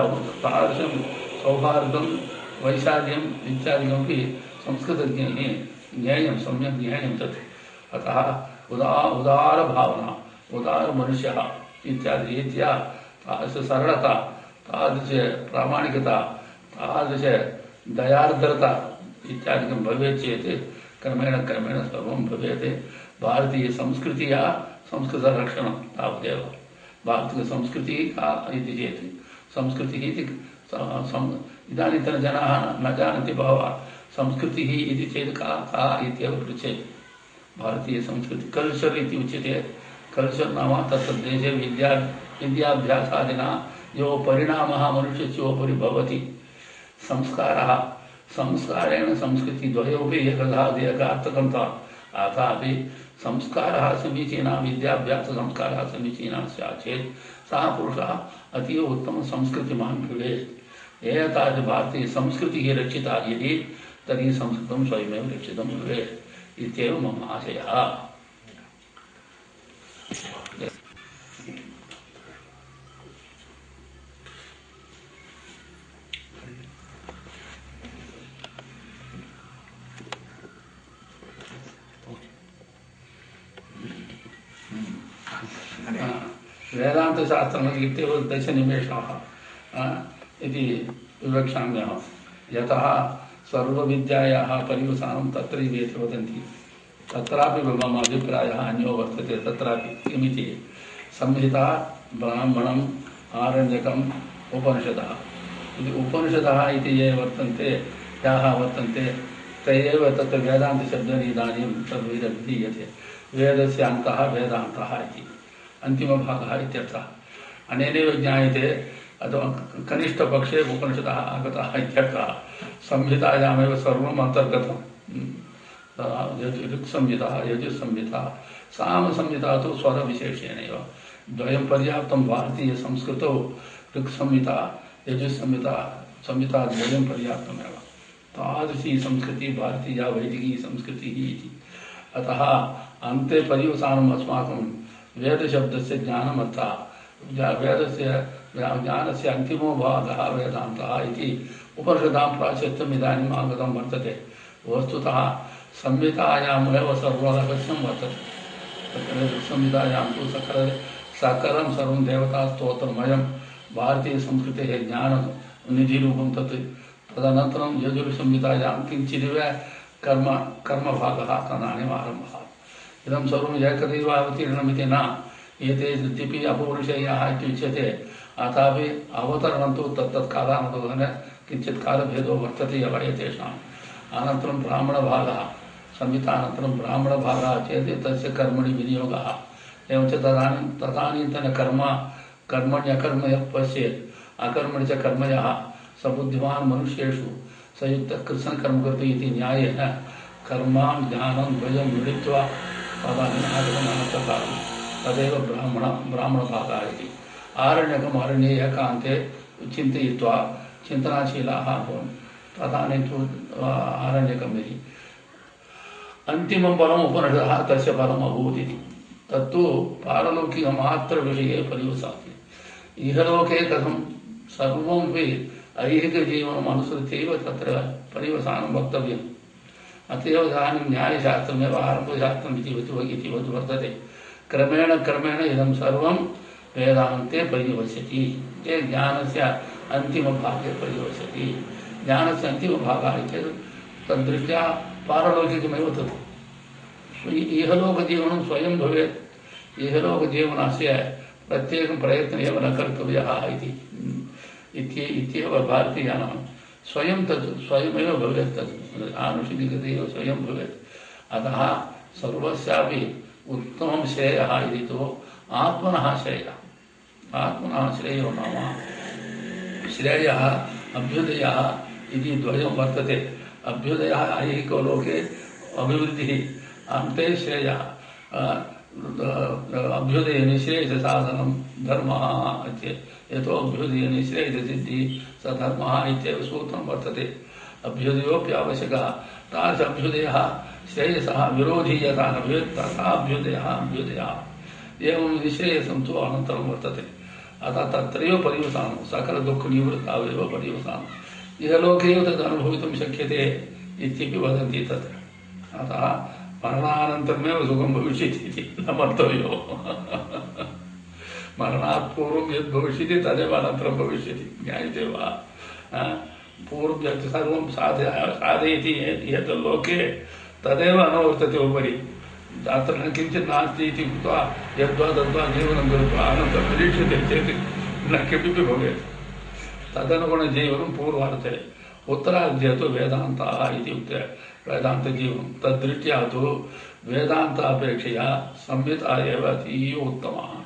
तादृशं सौहार्दं वैशाल्यम् इत्यादिकमपि संस्कृतज्ञैः ज्ञेयं, सम्यक् ज्ञेयं तत्। अतः उदा उदारभावना, उदारमनुष्यः इत्यादि रीत्या तादृश सरलता, तादृश प्रामाणिकता, तादृश दयार्द्रता इत्यादिकं भवेत् चेत् क्रमेण क्रमेण सर्वं भवेत्। भारतीयसंस्कृत्या संस्कृतरक्षणं तावदेव। भारतीयसंस्कृतिः का इति चेत्। संस्कृतिः इति इदानीन्तनजनाः न जानन्ति बहवः। संस्कृतिः इति का का इत्येव पृच्छेत् भारतीयसंस्कृतिः कल्चर् इति उच्यते। नाम तत्र देशे विद्या, विद्याभ्यासादिना यो परिणामः मनुष्यस्योपरि भवति। संस्कारः, संस्कारेण संस्कृतिद्वयोपि एकधा एकार्थकं अथापि संस्कारः समीचीनः, विद्याभ्याससंस्कारः समीचीनः स्यात् चेत् सः पुरुषः अतीव एतादृश भारतीयसंस्कृतिः रक्षिता यदि, तर्हि संस्कृतं स्वयमेव रक्षितं इत्येव मम आशयः। वेदान्तशास्त्रम् इत्येव दशनिमेषाः इति विवक्षाम्यहं यतः सर्वविद्यायाः परिवसानं तत्रैव इति वदन्ति तत्रापि मम अभिप्रायः अन्यो वर्तते तत्रापि किमिति संहिता ब्राह्मणम् आरण्यकम् उपनिषदः इति उपनिषदः इति ये वर्तन्ते याः वर्तन्ते ते एव तत्र वेदान्तशब्देन इदानीं तद्विधीयते वेदस्य अन्तः वेदान्तः इति अन्तिमभागः इत्यर्थः। अनेनैव ज्ञायते अथवा कनिष्ठपक्षे उपनिषदः आगतः इत्यर्थः। संहितायामेव सर्वम् अन्तर्गतं ऋक्संहिता यजुस्संहिता सामसंहिता तु स्वरविशेषेणैव। द्वयं पर्याप्तं भारतीयसंस्कृतौ ऋक्संहिता संहिता द्वयं पर्याप्तमेव। तादृशी संस्कृतिः भारतीया वैदिकी संस्कृतिः अतः अन्ते पर्यवसानम् अस्माकं वेदशब्दस्य ज्ञानमर्थः। वेदस्य ज्ञानस्य अन्तिमो भागः वेदान्तः इति उपनिषदां प्राचत्यम् इदानीम् आगतं वर्तते। वस्तुतः संहितायामेव सर्वरहस्यं वर्तते। संहितायां तु सकल सकलं सर्वं देवतास्तोत्रमयं भारतीयसंस्कृतेः ज्ञाननिधिरूपं तत्। तदनन्तरं यजुर्संहितायां किञ्चिदिव कर्म कर्मभागः तदानीम् आरम्भः। इदं सर्वम् एकदैव अवतीर्णमिति न। एते यद्यपि अपौरुषेयाः इत्युच्यते अथापि अवतरणं तु तत्तत् कालानुगुण किञ्चित् कालभेदो वर्तते एव एतेषाम् अनन्तरं ब्राह्मणभागः। संहितानन्तरं ब्राह्मणभागः चेत् तस्य कर्मणि विनियोगः। एवञ्च तदानीं तदानीन्तनकर्म कर्मण्यकर्म यः पश्येत् अकर्मणि च कर्म यः स बुद्धिमान् मनुष्येषु करोति इति न्यायेन कर्मां ज्ञानं द्वयं मिलित्वा तदानीम् तदेव ब्राह्मण ब्राह्मणभागः इति आरण्यकम् अरण्ये एकान्ते चिन्तयित्वा चिन्तनाशीलाः अभवन्। तदानीं तु आरण्यकम् इति अन्तिमं फलम् उपनिषदः तस्य फलम् अभूत् इति तत्तु पारलौकिकमात्रविषये पर्यवसाति इहलोके कथं सर्वमपि ऐहिकजीवनम् अनुसृत्यैव तत्र पर्यवसानं वक्तव्यम्। अत एव इदानीं न्यायशास्त्रमेव आरम्भशास्त्रम् इति इति वर्तते। क्रमेण क्रमेण इदं सर्वं वेदान्ते पर्यवस्यति ये ज्ञानस्य अन्तिमभागे पर्यवस्यति ज्ञानस्य अन्तिमभागः चेत् तद्दृष्ट्या पारलौकिकमेव तत्। इहलोकजीवनं स्वयं भवेत्। इहलोकजीवनस्य प्रत्येकं प्रयत्नः एव न कर्तव्यः इति। इत्येव भारतीयानां स्वयं तत् स्वयमेव भवेत् तत् आनुषिकगतिः स्वयं भवेत्। अतः सर्वस्यापि उत्तमं श्रेयः इति तु आत्मनः श्रेयः। आत्मनः श्रेयो नाम। श्रेयः, अभ्युदयः इति द्वयं वर्तते। अभ्युदयः ऐहिकलोके अभिवृद्धिः, अन्ते श्रेयः। अभ्युदयनिश्रेयससाधनं धर्मः यतो अभ्युदयनिश्रेयसिद्धिः स धर्मः इत्येव सूत्रं वर्तते। अभ्युदयोपि आवश्यकः तादृश अभ्युदयः श्रेयसः विरोधी यथा न भवेत् तथा अभ्युदयः अभ्युदयः। एवं निःश्रेयसं वर्तते। अतः तत्रैव पर्यवसानं सकलदुःखनिवृत्तावेव पर्यवसानम् इहलोके एव तद् अनुभवितुं शक्यते इत्यपि तत्र। अतः मरणानन्तरमेव सुखं भविष्यति इति मरणात् पूर्वं यद् भविष्यति। तदेव अनन्तरं भविष्यति ज्ञायते पूर्वं यत् सर्वं साधय साधयति यत् लोके तदेव अनुवर्तते उपरि। अत्र न किञ्चित् नास्ति यद्वा तद्वा जीवनं कृत्वा अनन्तरं निरीक्ष्यते चेत् न किमपि भवेत्। तदनुगुणजीवनं पूर्वार्थे उत्तरार्धे तु वेदान्ताः इति उक्ते वेदान्तजीवनं। तद्दृष्ट्या तु संहिता एव अतीव उत्तमा।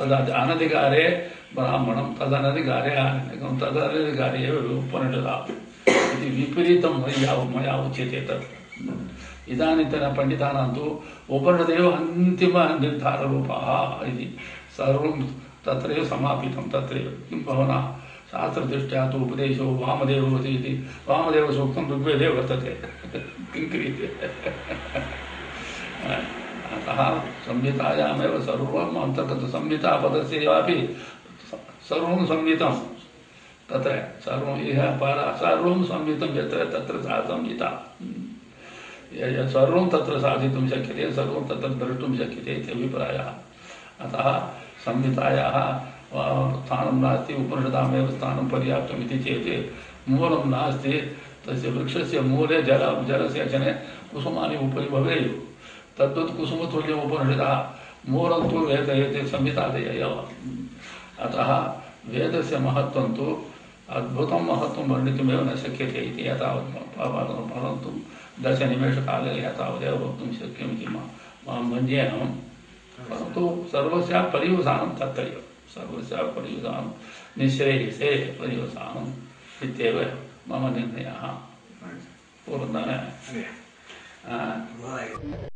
तदा अनधिकारे ब्राह्मणं तदनधिकारे आनन्दिकं तदनधिकारे एव उपनिषदा इति विपरीतं मया मया उच्यते तत्। इदानीन्तनपण्डितानां तु उपनिषदेव अन्तिमनिर्धाररूपः इति सर्वं तत्रैव समापितं, तत्रैव। किं भवना? शास्त्रदृष्ट्या तु उपदेशो वामदेव भवति इति। वामदेवसूक्तं ऋग्वेदे वर्तते। किं क्रियते? संहितायामेव सर्वम् अन्तर्गतसंहितापदस्यैवापि सर्वं संहितं तत्र सर्वम् इह पर सर्वं संहितं यत्र तत्र सा संहिता। सर्वं तत्र साधितुं शक्यते, सर्वं तत्र द्रष्टुं शक्यते इति अभिप्रायः। अतः संहितायाः स्थानं नास्ति, उपनिषदामेव स्थानं पर्याप्तम् इति चेत् मूलं नास्ति। तस्य वृक्षस्य मूले जल जलसेचने कुसुमानि उपरि भवेयुः। तद्वत् कुसुमतुल्यम् उपनिषदः मूलं तु वेद एते संहितादय अतः वेदस्य महत्त्वं तु अद्भुतं महत्त्वं वर्णितुमेव न शक्यते इति एतावत् परन्तु दशनिमेषकाले एतावदेव वक्तुं शक्यमिति माँ मन्ये अहं। परन्तु सर्वस्याः पर्यवसानं तत्रैव। सर्वस्याः पर्यवसानं निःश्रेयसे पर्यवसानम् इत्येव मम निर्णयः। पूर्णः